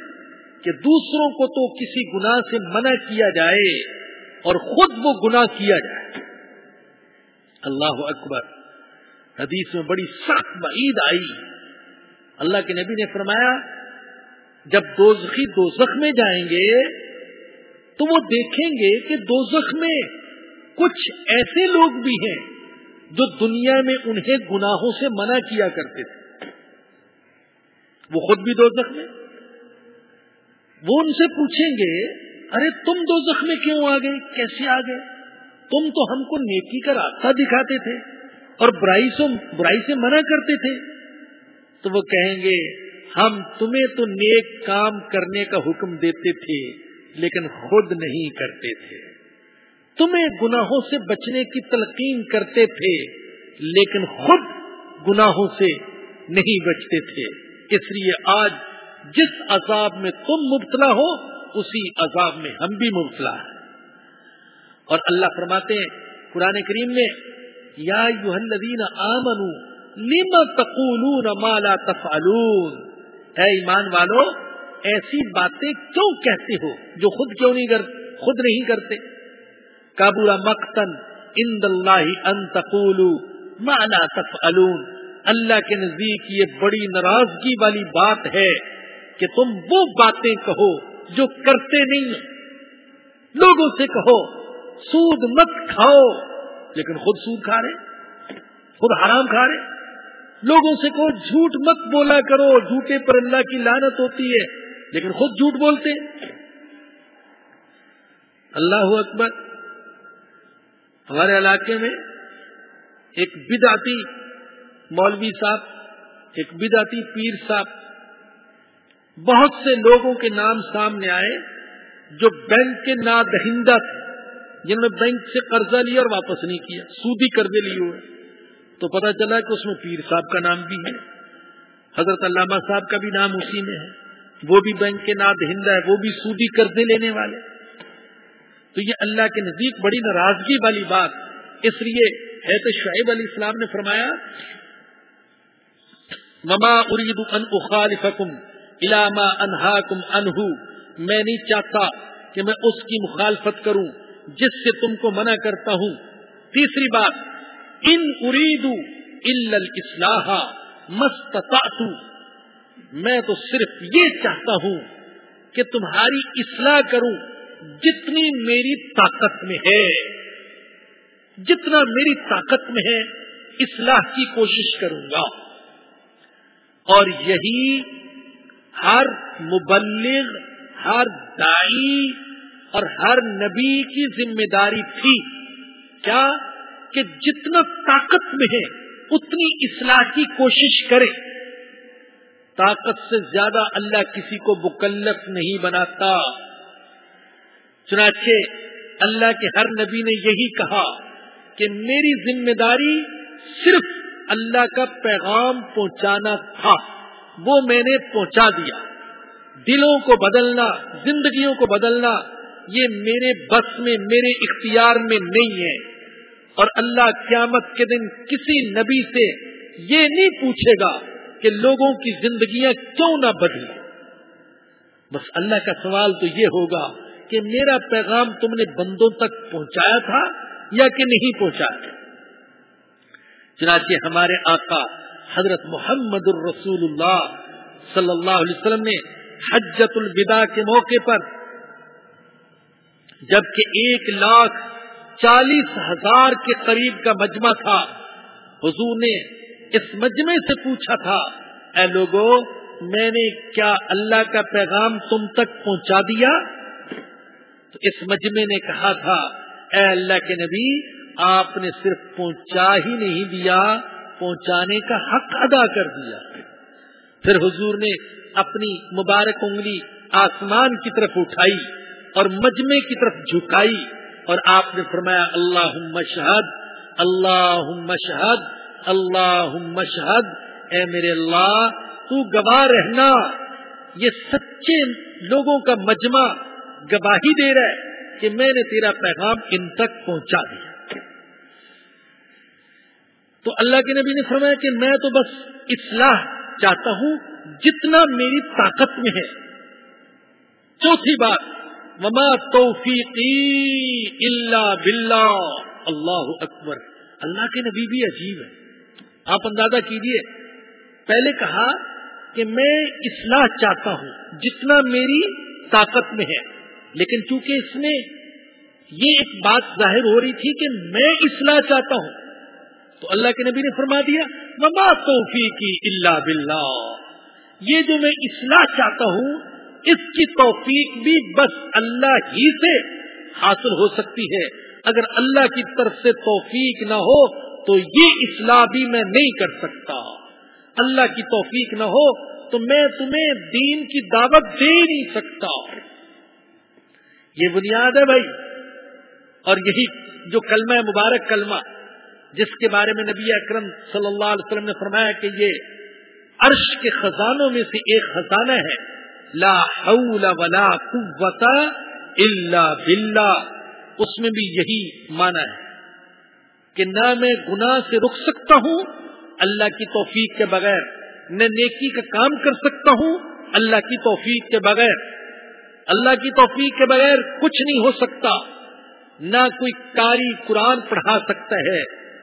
Speaker 2: کہ دوسروں کو تو کسی گناہ سے منع کیا جائے اور خود وہ گناہ کیا جائے۔ اللہ اکبر، حدیث میں بڑی سخت بعید آئی۔ اللہ کے نبی نے فرمایا، جب دوزخی دوزخ میں جائیں گے، تو وہ دیکھیں گے کہ دوزخ میں کچھ ایسے لوگ بھی ہیں جو دنیا میں انہیں گناہوں سے منع کیا کرتے تھے۔ وہ خود بھی دوزخ میں وہ ان سے پوچھیں گے، ارے تم دو میں کیوں آ گئے؟ کیسے آ گئے؟ تم تو ہم کو نیکی کا راستہ دکھاتے تھے اور برائی سے برائی سے منع کرتے تھے۔ تو وہ کہیں گے، ہم تمہیں تو نیک کام کرنے کا حکم دیتے تھے، لیکن خود نہیں کرتے تھے۔ تمہیں گناہوں سے بچنے کی تلقین کرتے تھے، لیکن خود گناہوں سے نہیں بچتے تھے۔ اس لیے آج جس عذاب میں تم مبتلا ہو، اسی عذاب میں ہم بھی مبتلا ہیں۔ اور اللہ فرماتے ہیں، قرآن کریم میں، یا آمنو لما تقولون ما لا تفعلون؟ اے ایمان والو، ایسی باتیں کیوں کہتے ہو جو خود کیوں نہیں کر، خود نہیں کرتے؟ کابورا مختن اند اللہ ان تقولو ما لا تفعلون۔ اللہ کے نزدیک یہ بڑی ناراضگی والی بات ہے کہ تم وہ باتیں کہو جو کرتے نہیں لوگوں سے کہو، سود مت کھاؤ۔ لیکن خود سود کھا رہے خود حرام کھا رہے لوگوں سے کہو، جھوٹ مت بولا کرو۔ جھوٹے پر اللہ کی لانت ہوتی ہے، لیکن خود جھوٹ بولتے اللہ اکبر ہمارے علاقے میں ایک بداتی مولوی صاحب، ایک بداتی پیر صاحب، بہت سے لوگوں کے نام سامنے آئے جو بینک کے نا دہندہ تھے، جنہوں نے بینک سے قرضہ لیا اور واپس نہیں کیا، سودی قرضے لیے ہوئے۔ تو پتا چلا کہ اس میں پیر صاحب کا نام بھی ہے، حضرت علامہ صاحب کا بھی نام اسی میں ہے۔ وہ بھی بینک کے نا دہندہ ہے، وہ بھی سودی قرضے لینے والے۔ تو یہ اللہ کے نزدیک بڑی ناراضگی والی بات اس لیے ہے تو شعیب علیہ السلام نے فرمایا مما ارید ان اخالفکم علامہ انہا کم انہو میں نہیں چاہتا کہ میں اس کی مخالفت کروں جس سے تم کو منع کرتا ہوں۔ تیسری بات ان اریدو الاصلاح مستطاعت میں تو صرف یہ چاہتا ہوں کہ تمہاری اصلاح کروں جتنی میری طاقت میں ہے، جتنا میری طاقت میں ہے، اصلاح کی کوشش کروں گا۔ اور یہی ہر مبلغ، ہر دائی اور ہر نبی کی ذمہ داری تھی۔ کیا کہ جتنا طاقت میں ہے، اتنی اصلاح کی کوشش کرے۔ طاقت سے زیادہ اللہ کسی کو مکلف نہیں بناتا۔ چنانچہ اللہ کے ہر نبی نے یہی کہا کہ میری ذمہ داری صرف اللہ کا پیغام پہنچانا تھا، وہ میں نے پہنچا دیا۔ دلوں کو بدلنا، زندگیوں کو بدلنا، یہ میرے بس میں، میرے اختیار میں نہیں ہے۔ اور اللہ قیامت کے دن کسی نبی سے یہ نہیں پوچھے گا کہ لوگوں کی زندگیاں کیوں نہ بدلی بس اللہ کا سوال تو یہ ہوگا کہ میرا پیغام تم نے بندوں تک پہنچایا تھا یا کہ نہیں پہنچایا چنانچہ ہمارے آقا حضرت محمد الرسول اللہ صلی اللہ علیہ وسلم نے حجت الوداع کے موقع پر جبکہ ایک لاکھ چالیس ہزار کے قریب کا مجمع تھا، حضور نے اس مجمع سے پوچھا تھا، اے لوگوں میں نے کیا اللہ کا پیغام تم تک پہنچا دیا؟ تو اس مجمع نے کہا تھا، اے اللہ کے نبی، آپ نے صرف پہنچا ہی نہیں دیا، پہنچانے کا حق ادا کر دیا۔ پھر حضور نے اپنی مبارک انگلی آسمان کی طرف اٹھائی اور مجمع کی طرف جھکائی اور آپ نے فرمایا اللہ مشہد اللہ مشہد اللہ مشہد اے میرے اللہ، تو گواہ رہنا۔ یہ سچے لوگوں کا مجمع گواہی دے رہا ہے کہ میں نے تیرا پیغام ان تک پہنچا دیا۔ تو اللہ کے نبی نے فرمایا کہ میں تو بس اصلاح چاہتا ہوں جتنا میری طاقت میں ہے۔ چوتھی بات مما توفیقی اللہ بلا اللہ اکبر۔ اللہ کے نبی بھی عجیب ہے آپ اندازہ کیجیے، پہلے کہا کہ میں اصلاح چاہتا ہوں جتنا میری طاقت میں ہے۔ لیکن چونکہ اس میں یہ ایک بات ظاہر ہو رہی تھی کہ میں اصلاح چاہتا ہوں، تو اللہ کے نبی نے فرما دیا مما توفیقی اللہ بلّہ یہ جو میں اصلاح چاہتا ہوں، اس کی توفیق بھی بس اللہ ہی سے حاصل ہو سکتی ہے۔ اگر اللہ کی طرف سے توفیق نہ ہو، تو یہ اصلاح بھی میں نہیں کر سکتا۔ اللہ کی توفیق نہ ہو، تو میں تمہیں دین کی دعوت دے نہیں سکتا۔ یہ بنیاد ہے بھائی۔ اور یہی جو کلمہ مبارک کلمہ، جس کے بارے میں نبی اکرم صلی اللہ علیہ وسلم نے فرمایا کہ یہ عرش کے خزانوں میں سے ایک خزانہ ہے۔ لا حول ولا قوت الا باللہ۔ اس میں بھی یہی مانا ہے کہ نہ میں گناہ سے رک سکتا ہوں، اللہ کی توفیق کے بغیر میں نیکی کا کام کر سکتا ہوں، اللہ کی توفیق کے بغیر۔ اللہ کی توفیق کے بغیر کچھ نہیں ہو سکتا۔ نہ کوئی کاری قرآن پڑھا سکتا ہے،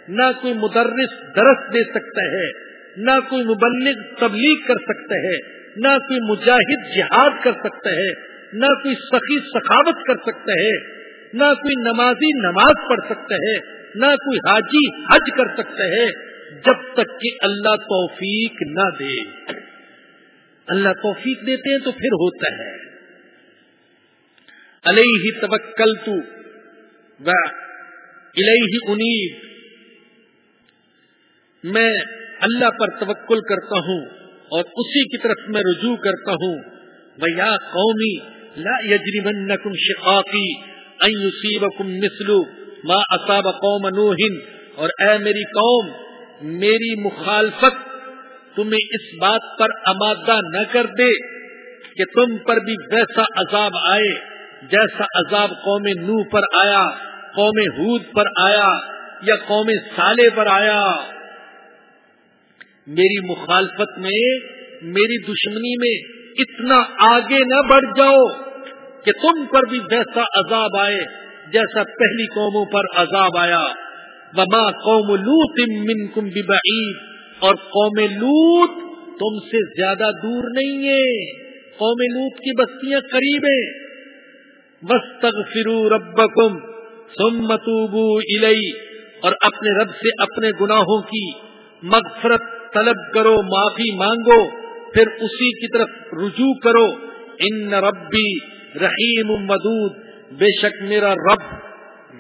Speaker 2: نہ کوئی مدرس درس دے سکتا ہے، نہ کوئی مبلغ تبلیغ کر سکتا ہے، نہ کوئی مجاہد جہاد کر سکتا ہے، نہ کوئی سخی سخاوت کر سکتا ہے، نہ کوئی نمازی نماز پڑھ سکتا ہے، نہ کوئی حاجی حج کر سکتا ہے۔ جب تک کہ اللہ توفیق نہ دے۔ اللہ توفیق دیتے ہیں تو پھر ہوتا ہے۔ علیہ توکل تو الہی انیب۔ میں اللہ پر توکل کرتا ہوں اور اسی کی طرف میں رجوع کرتا ہوں۔ یا قومی لا یجرمنکم شقاقی ان یصیبکم مثلو ما اصاب قوم نوح۔ اور اے میری قوم، میری مخالفت تمہیں اس بات پر آمادہ نہ کر دے کہ تم پر بھی ویسا عذاب آئے۔ جیسا عذاب قوم نو پر آیا، قوم ہود پر آیا یا قوم سالے پر آیا، میری مخالفت میں، میری دشمنی میں اتنا آگے نہ بڑھ جاؤ کہ تم پر بھی ویسا عذاب آئے جیسا پہلی قوموں پر عذاب آیا۔ وما قوم لوت منکم ببعید اور قوم لوت تم سے زیادہ دور نہیں ہے قوم لوت کی بستیاں قریب ہیں۔ وستغفروا ربکم ثم توبوا الی اور اپنے رب سے اپنے گناہوں کی مغفرت طلب کرو، معافی مانگو، پھر اسی کی طرف رجوع کرو۔ ان ربی رحیم ودود بے شک میرا رب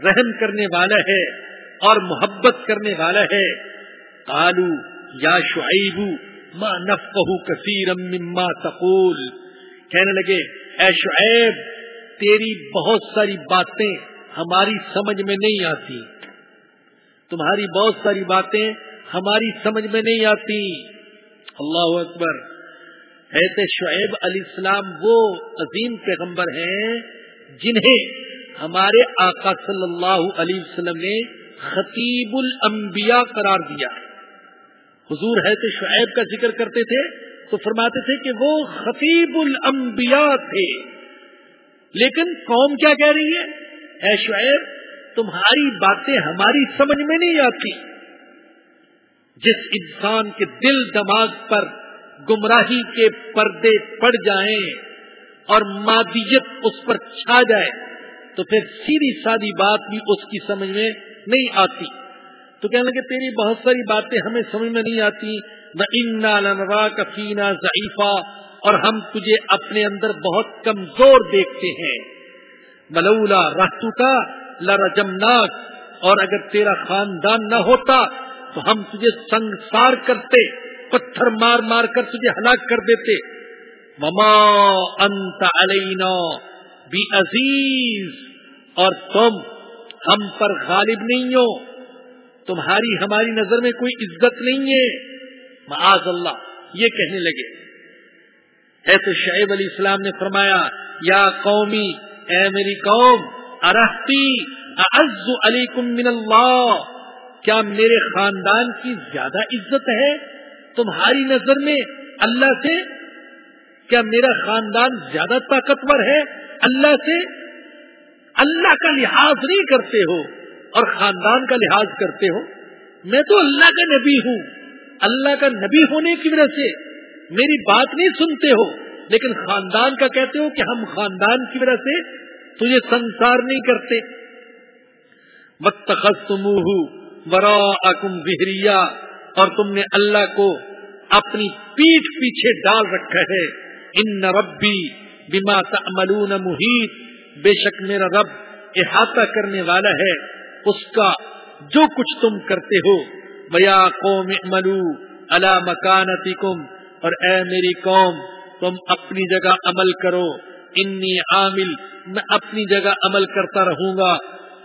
Speaker 2: رحم کرنے والا ہے اور محبت کرنے والا ہے۔ کالو یا شعیب، ما نفقہ کثیر مما تقول۔ کہنے لگے، اے شعیب تیری بہت ساری باتیں ہماری سمجھ میں نہیں آتی۔ تمہاری بہت ساری باتیں ہماری سمجھ میں نہیں آتی۔ اللہ اکبر۔ حیرت شعیب علیہ السلام وہ عظیم پیغمبر ہیں جنہیں ہمارے آقا صلی اللہ علیہ وسلم نے خطیب الانبیاء قرار دیا۔ حضور ہے تو شعیب کا ذکر کرتے تھے تو فرماتے تھے کہ وہ خطیب الانبیاء تھے۔ لیکن قوم کیا کہہ رہی ہے؟ اے شعیب، تمہاری باتیں ہماری سمجھ میں نہیں آتی۔ جس انسان کے دل دماغ پر گمراہی کے پردے پڑ جائیں اور مادیت اس پر چھا جائے، تو پھر سیدھی سادی بات بھی اس کی سمجھ میں نہیں آتی۔ تو کہنے لگے، تیری بہت ساری باتیں ہمیں سمجھ میں نہیں آتی۔ نہ کفینا ضعیفہ اور ہم تجھے اپنے اندر بہت کمزور دیکھتے ہیں۔ ملولا راستو کا لرجمناک اور اگر تیرا خاندان نہ ہوتا تو ہم تجھے سنسار کرتے، پتھر مار مار کر تجھے ہلاک کر دیتے۔ مما انت علینا بھی عزیز اور تم ہم پر غالب نہیں ہو۔ تمہاری ہماری نظر میں کوئی عزت نہیں ہے۔ معاذ اللہ، یہ کہنے لگے۔ ایسے شعیب علیہ السلام نے فرمایا، یا قومی، اے میری قوم ارحتی اعز علیکم من اللہ، کیا میرے خاندان کی زیادہ عزت ہے؟ تمہاری نظر میں اللہ سے؟ کیا میرا خاندان زیادہ طاقتور ہے اللہ سے؟ اللہ کا لحاظ نہیں کرتے ہو اور خاندان کا لحاظ کرتے ہو؟ میں تو اللہ کا نبی ہوں، اللہ کا نبی ہونے کی وجہ سے میری بات نہیں سنتے ہو، لیکن خاندان کا کہتے ہو کہ ہم خاندان کی وجہ سے تجھے سنسار نہیں کرتے۔ برا اکم بہریا اور تم نے اللہ کو اپنی پیٹ پیچھے ڈال رکھا ہے۔ ان ربی بما تعملون محیط بے شک میرا رب احاطہ کرنے والا ہے۔ اس کا جو کچھ تم کرتے ہو۔ بیا قوم ملو اللہ مکانتی اور اے میری قوم، تم اپنی جگہ عمل کرو۔ انی عامل، میں اپنی جگہ عمل کرتا رہوں گا۔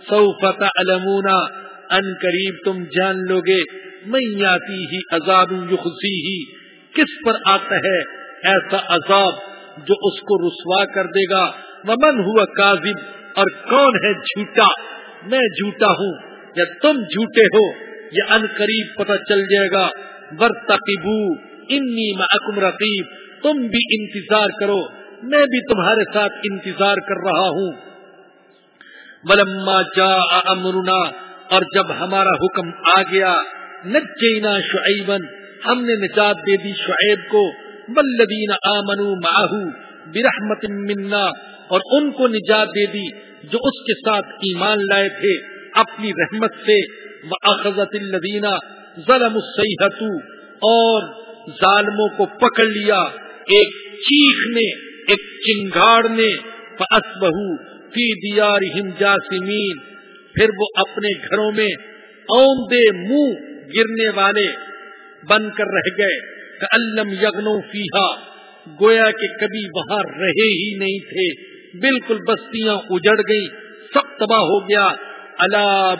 Speaker 2: سو فتح المونا ان قریب تم جان لو گے۔ میں آتی ہی عذاب یخسی ہی کس پر آتا ہے ایسا عذاب جو اس کو رسوا کر دے گا؟ ممن ہوا کاذب، اور کون ہے جھوٹا؟ میں جھوٹا ہوں یا تم جھوٹے ہو؟ یا ان قریب پتہ چل جائے گا۔ برتقبو انی میں رقیب، تم بھی انتظار کرو، میں بھی تمہارے ساتھ انتظار کر رہا ہوں۔ ولما جا امرنا، اور جب ہمارا حکم آ گیا، نجینا شعیبن ہم نے نجات دے دی شعیب کو۔ بلدین آمنو ماہو برحمت منا، اور ان کو نجات دے دی جو اس کے ساتھ ایمان لائے تھے اپنی رحمت سے۔ وَأَخَذَتِ الَّذِينَ ظَلَمُ السَّيْحَةُ، اور ظالموں کو پکڑ لیا، ایک چیخ نے، ایک چنگاڑ نے فَأَسْبَهُ فی دیارہم جاسمین پھر وہ اپنے گھروں میں اوندے منہ گرنے والے بن کر رہ گئے۔ علم یگنو فیحا گویا کہ کبھی وہاں رہے ہی نہیں تھے۔ بالکل بستیاں اجڑ گئی سب تباہ ہو گیا۔ اللہ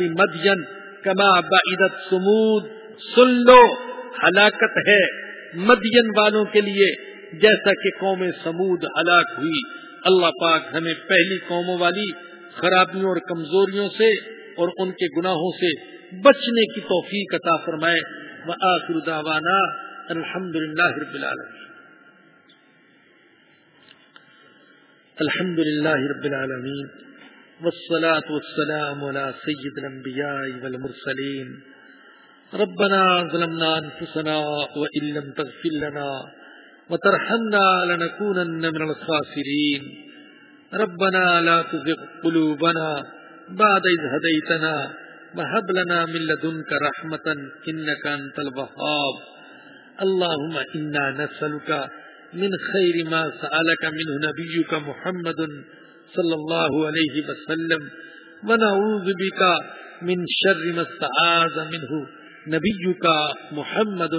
Speaker 2: مدین کما بعدت سمود۔ سن لو۔ ہلاکت ہے مدین والوں کے لیے، جیسا کہ قوم سمود ہلاک ہوئی۔ اللہ پاک ہمیں پہلی قوموں والی خرابیوں اور کمزوریوں سے اور ان کے گناہوں سے بچنے کی توفیق عطا فرمائے۔ وآخر دعوانا الحمد للہ رب العالمین۔ الحمد للہ رب العالمین۔ والصلاة والسلام على سید الانبیاء والمرسلین۔ ربنا ظلمنا انفسنا وإن لم تغفر لنا وترحمنا لنكونن من الخاسرين. ربنا لا تزغ قلوبنا بعد إذ هديتنا وهب لنا من لدنك رحمة إنك أنت الوهاب. اللهم إنا نسألك من خير ما سألك منه نبيك محمد صلى الله عليه وسلم ونعوذ بك من شر ما استعاذ منه. نبيك محمد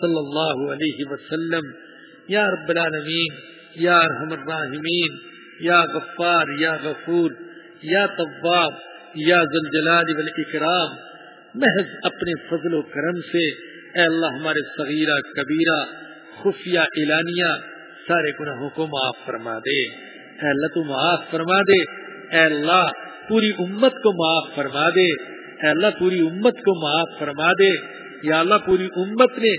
Speaker 2: صلى الله عليه وسلم. یا رب العالمین یا رحم الراحمین یا غفار یا غفور یا طواب یا زلجلال والاکرام محض اپنے فضل و کرم سے، اے اللہ ہمارے صغیرہ، کبیرہ، خفیہ، اعلانیہ، سارے گناہوں کو معاف فرما دے۔ اے اللہ تو معاف فرما دے۔ اے اللہ، پوری امت کو معاف فرما دے۔ اے اللہ پوری امت کو معاف فرما دے۔ یا اللہ پوری امت نے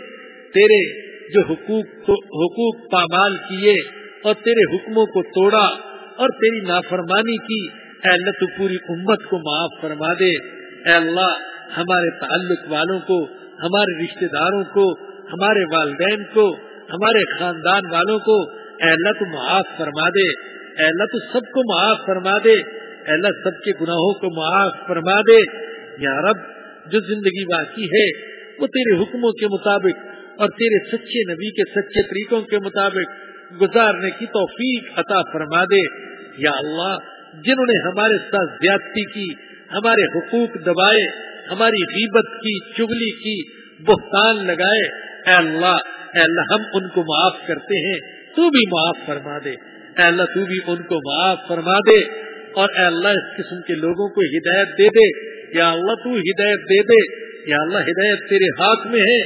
Speaker 2: تیرے جو حقوق حقوق پامال کیے اور تیرے حکموں کو توڑا اور تیری نافرمانی کی، اے اللہ تو پوری امت کو معاف فرما دے۔ اے اللہ، ہمارے تعلق والوں کو، ہمارے رشتہ داروں کو، ہمارے والدین کو، ہمارے خاندان والوں کو اے اللہ تو معاف فرما دے۔ اے اللہ تو سب کو معاف فرما دے۔ اے اللہ سب کے گناہوں کو معاف فرما دے۔ یا رب، جو زندگی باقی ہے، وہ تیرے حکموں کے مطابق اور تیرے سچے نبی کے سچے طریقوں کے مطابق گزارنے کی توفیق عطا فرما دے۔ یا اللہ، جنہوں نے ہمارے ساتھ زیادتی کی، ہمارے حقوق دبائے، ہماری غیبت کی، چگلی کی بہتان لگائے۔ اے اللہ اے اللہ، ہم ان کو معاف کرتے ہیں، تو بھی معاف فرما دے۔ اے اللہ، تو بھی ان کو معاف فرما دے۔ اور اے اللہ، اس قسم کے لوگوں کو ہدایت دے دے۔ یا اللہ تو ہدایت دے دے، یا اللہ ہدایت تیرے ہاتھ میں ہے،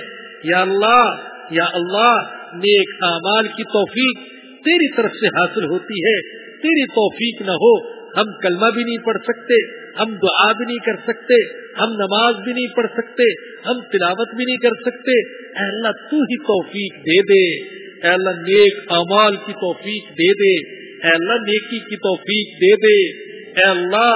Speaker 2: یا اللہ یا اللہ، نیک اعمال کی توفیق تیری طرف سے حاصل ہوتی ہے، تیری توفیق نہ ہو، ہم کلمہ بھی نہیں پڑھ سکتے، ہم دعا بھی نہیں کر سکتے، ہم نماز بھی نہیں پڑھ سکتے، ہم تلاوت بھی نہیں کر سکتے۔ اے اللہ تو ہی توفیق دے دے، اے اللہ نیک اعمال کی توفیق دے دے، اے اللہ نیکی کی توفیق دے دے، اے اللہ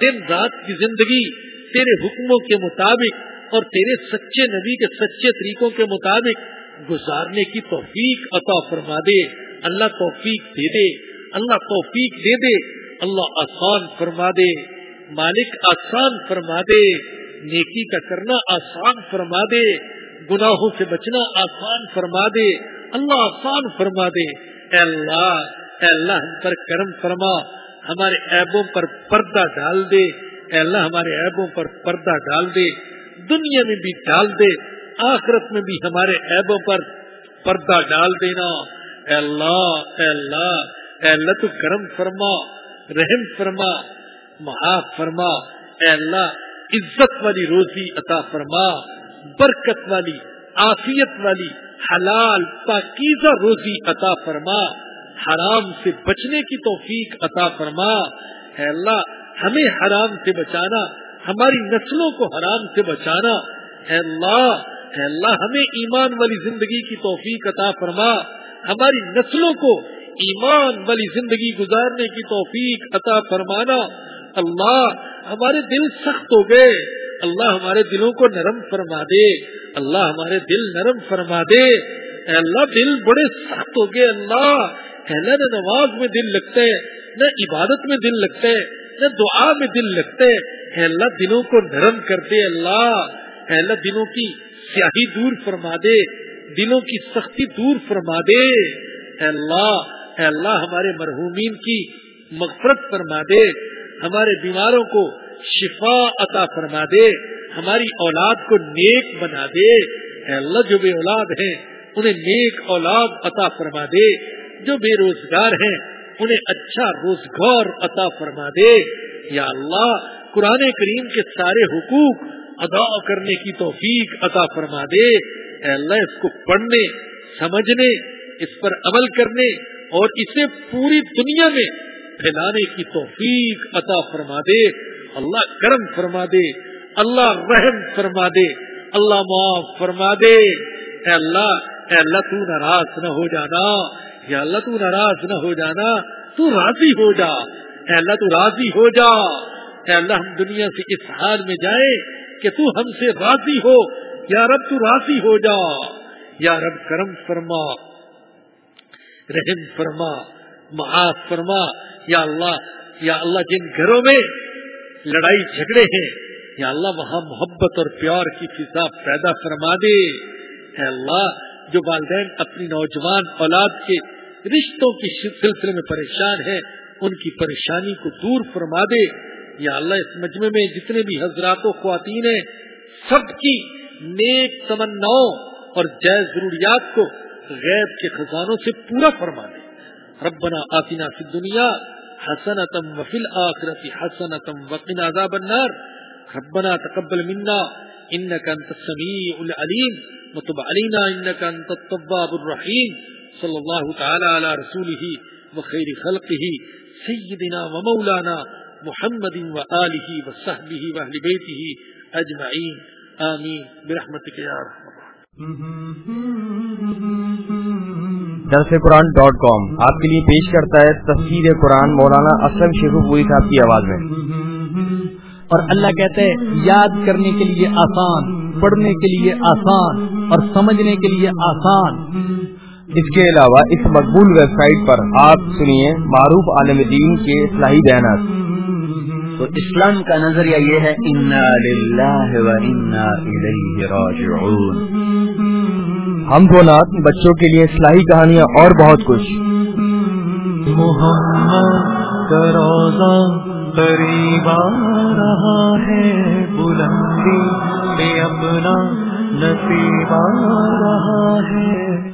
Speaker 2: دن رات کی زندگی تیرے حکموں کے مطابق اور تیرے سچے نبی کے سچے طریقوں کے مطابق گزارنے کی توفیق عطا فرما دے۔ اللہ توفیق دے دے۔ اللہ توفیق دے دے۔ اللہ آسان فرما دے۔ مالک آسان فرما دے۔ نیکی کا کرنا آسان فرما دے۔ گناہوں سے بچنا آسان فرما دے۔ اللہ آسان فرما دے۔ اے اللہ اے اللہ ہم پر کرم فرما۔ ہمارے عیبوں پر پردہ ڈال دے۔ اے اللہ، ہمارے عیبوں پر پردہ ڈال دے۔ دنیا میں بھی ڈال دے، آخرت میں بھی ہمارے عیبوں پر پردہ ڈال دینا۔ اے اللہ اے اللہ اے اللہ، تو کرم فرما، رحم فرما، معاف فرما۔ اے اللہ، عزت والی روزی عطا فرما، برکت والی آفیت والی، حلال، پاکیزہ روزی عطا فرما۔ حرام سے بچنے کی توفیق عطا فرما۔ اے اللہ، ہمیں حرام سے بچانا، ہماری نسلوں کو حرام سے بچانا۔ اے اللہ اے اللہ، ہمیں ایمان والی زندگی کی توفیق عطا فرما۔ ہماری نسلوں کو ایمان والی زندگی گزارنے کی توفیق عطا فرمانا۔ اللہ، ہمارے دل سخت ہو گئے۔ اللہ ہمارے دلوں کو نرم فرما دے۔ اللہ ہمارے دل نرم فرما دے۔ اے اللہ، دل بڑے سخت ہو گئے۔ اللہ نہ نماز میں دل لگتا ہے، نہ عبادت میں دل لگتا ہے، نہ دعا میں دل لگتا ہے۔ اللہ دلوں کو نرم کر دے اللہ۔ اللہ دلوں کی سیاہی دور فرما دے، دلوں کی سختی دور فرما دے۔ اللہ اے اللہ ہمارے مرحومین کی مغفرت فرما دے۔ ہمارے بیماروں کو شفا عطا فرما دے۔ ہماری اولاد کو نیک بنا دے۔ اے اللہ جو بے اولاد ہیں، انہیں نیک اولاد عطا فرما دے۔ جو بے روزگار ہیں، انہیں اچھا روزگار عطا فرما دے۔ یا اللہ، قرآن کریم کے سارے حقوق ادا کرنے کی توفیق عطا فرما دے۔ اے اللہ، اس کو پڑھنے، سمجھنے، اس پر عمل کرنے اور اسے پوری دنیا میں پھیلانے کی توفیق عطا فرما دے۔ اللہ کرم فرما دے۔ اللہ رحم فرما دے۔ اللہ معاف فرما دے۔ اے اللہ اے اللہ، تو ناراض نہ ہو جانا۔ یا اللہ تو ناراض نہ ہو جانا، تو راضی ہو جا۔ اے اللہ تو راضی ہو جا۔ اے اللہ، ہم دنیا سے اس حال میں جائیں کہ تو ہم سے راضی ہو۔ یا رب، تو راضی ہو جا۔ یا رب، کرم فرما۔ رحم فرما۔ معاف فرما۔ یا اللہ یا اللہ، جن گھروں میں لڑائی جھگڑے ہیں، یا اللہ، وہاں محبت اور پیار کی فضا پیدا فرما دے۔ اے اللہ، جو والدین اپنی نوجوان اولاد کے رشتوں کے سلسلے میں پریشان ہیں، ان کی پریشانی کو دور فرما دے۔ یا اللہ، اس مجمع میں جتنے بھی حضرات و خواتین ہیں، سب کی نیک تمناؤں اور جائز ضروریات کو غیب کے خزانوں سے پورا فرما دے۔ ربنا آتنا فی الدنیا حسنتم وفی الآخرت حسنتم وقنا عذاب النار۔ ربنا تقبل منا انك انت السميع العليم وتب علينا انك انت التواب الرحيم صلى الله تعالى على رسوله وخير خلقه سيدنا ومولانا محمد و آلہ وآله وصحبه واهل بيته اجمعين آمين برحمتك يا رحمة
Speaker 1: درس قرآن ڈاٹ کام آپ کے لیے پیش کرتا ہے تفصیل قرآن مولانا اسلم شیخو پوری صاحب کی آواز میں۔
Speaker 3: اور اللہ کہتے ہیں یاد کرنے کے لیے آسان،
Speaker 2: پڑھنے کے لیے آسان اور سمجھنے کے لیے آسان۔
Speaker 1: اس کے علاوہ اس مقبول ویب سائٹ پر آپ سنیے معروف عالم دین کے اصلاحی بیانات۔
Speaker 2: تو اسلام کا نظریہ یہ ہے انا للہ و انا الیہ راجعون
Speaker 1: ہم کو نات بچوں کے لیے اصلاحی کہانیاں اور بہت کچھ۔
Speaker 2: محمد کا روزہ قریب آ رہا ہے بلندی میں اپنا نصیب آ رہا ہے۔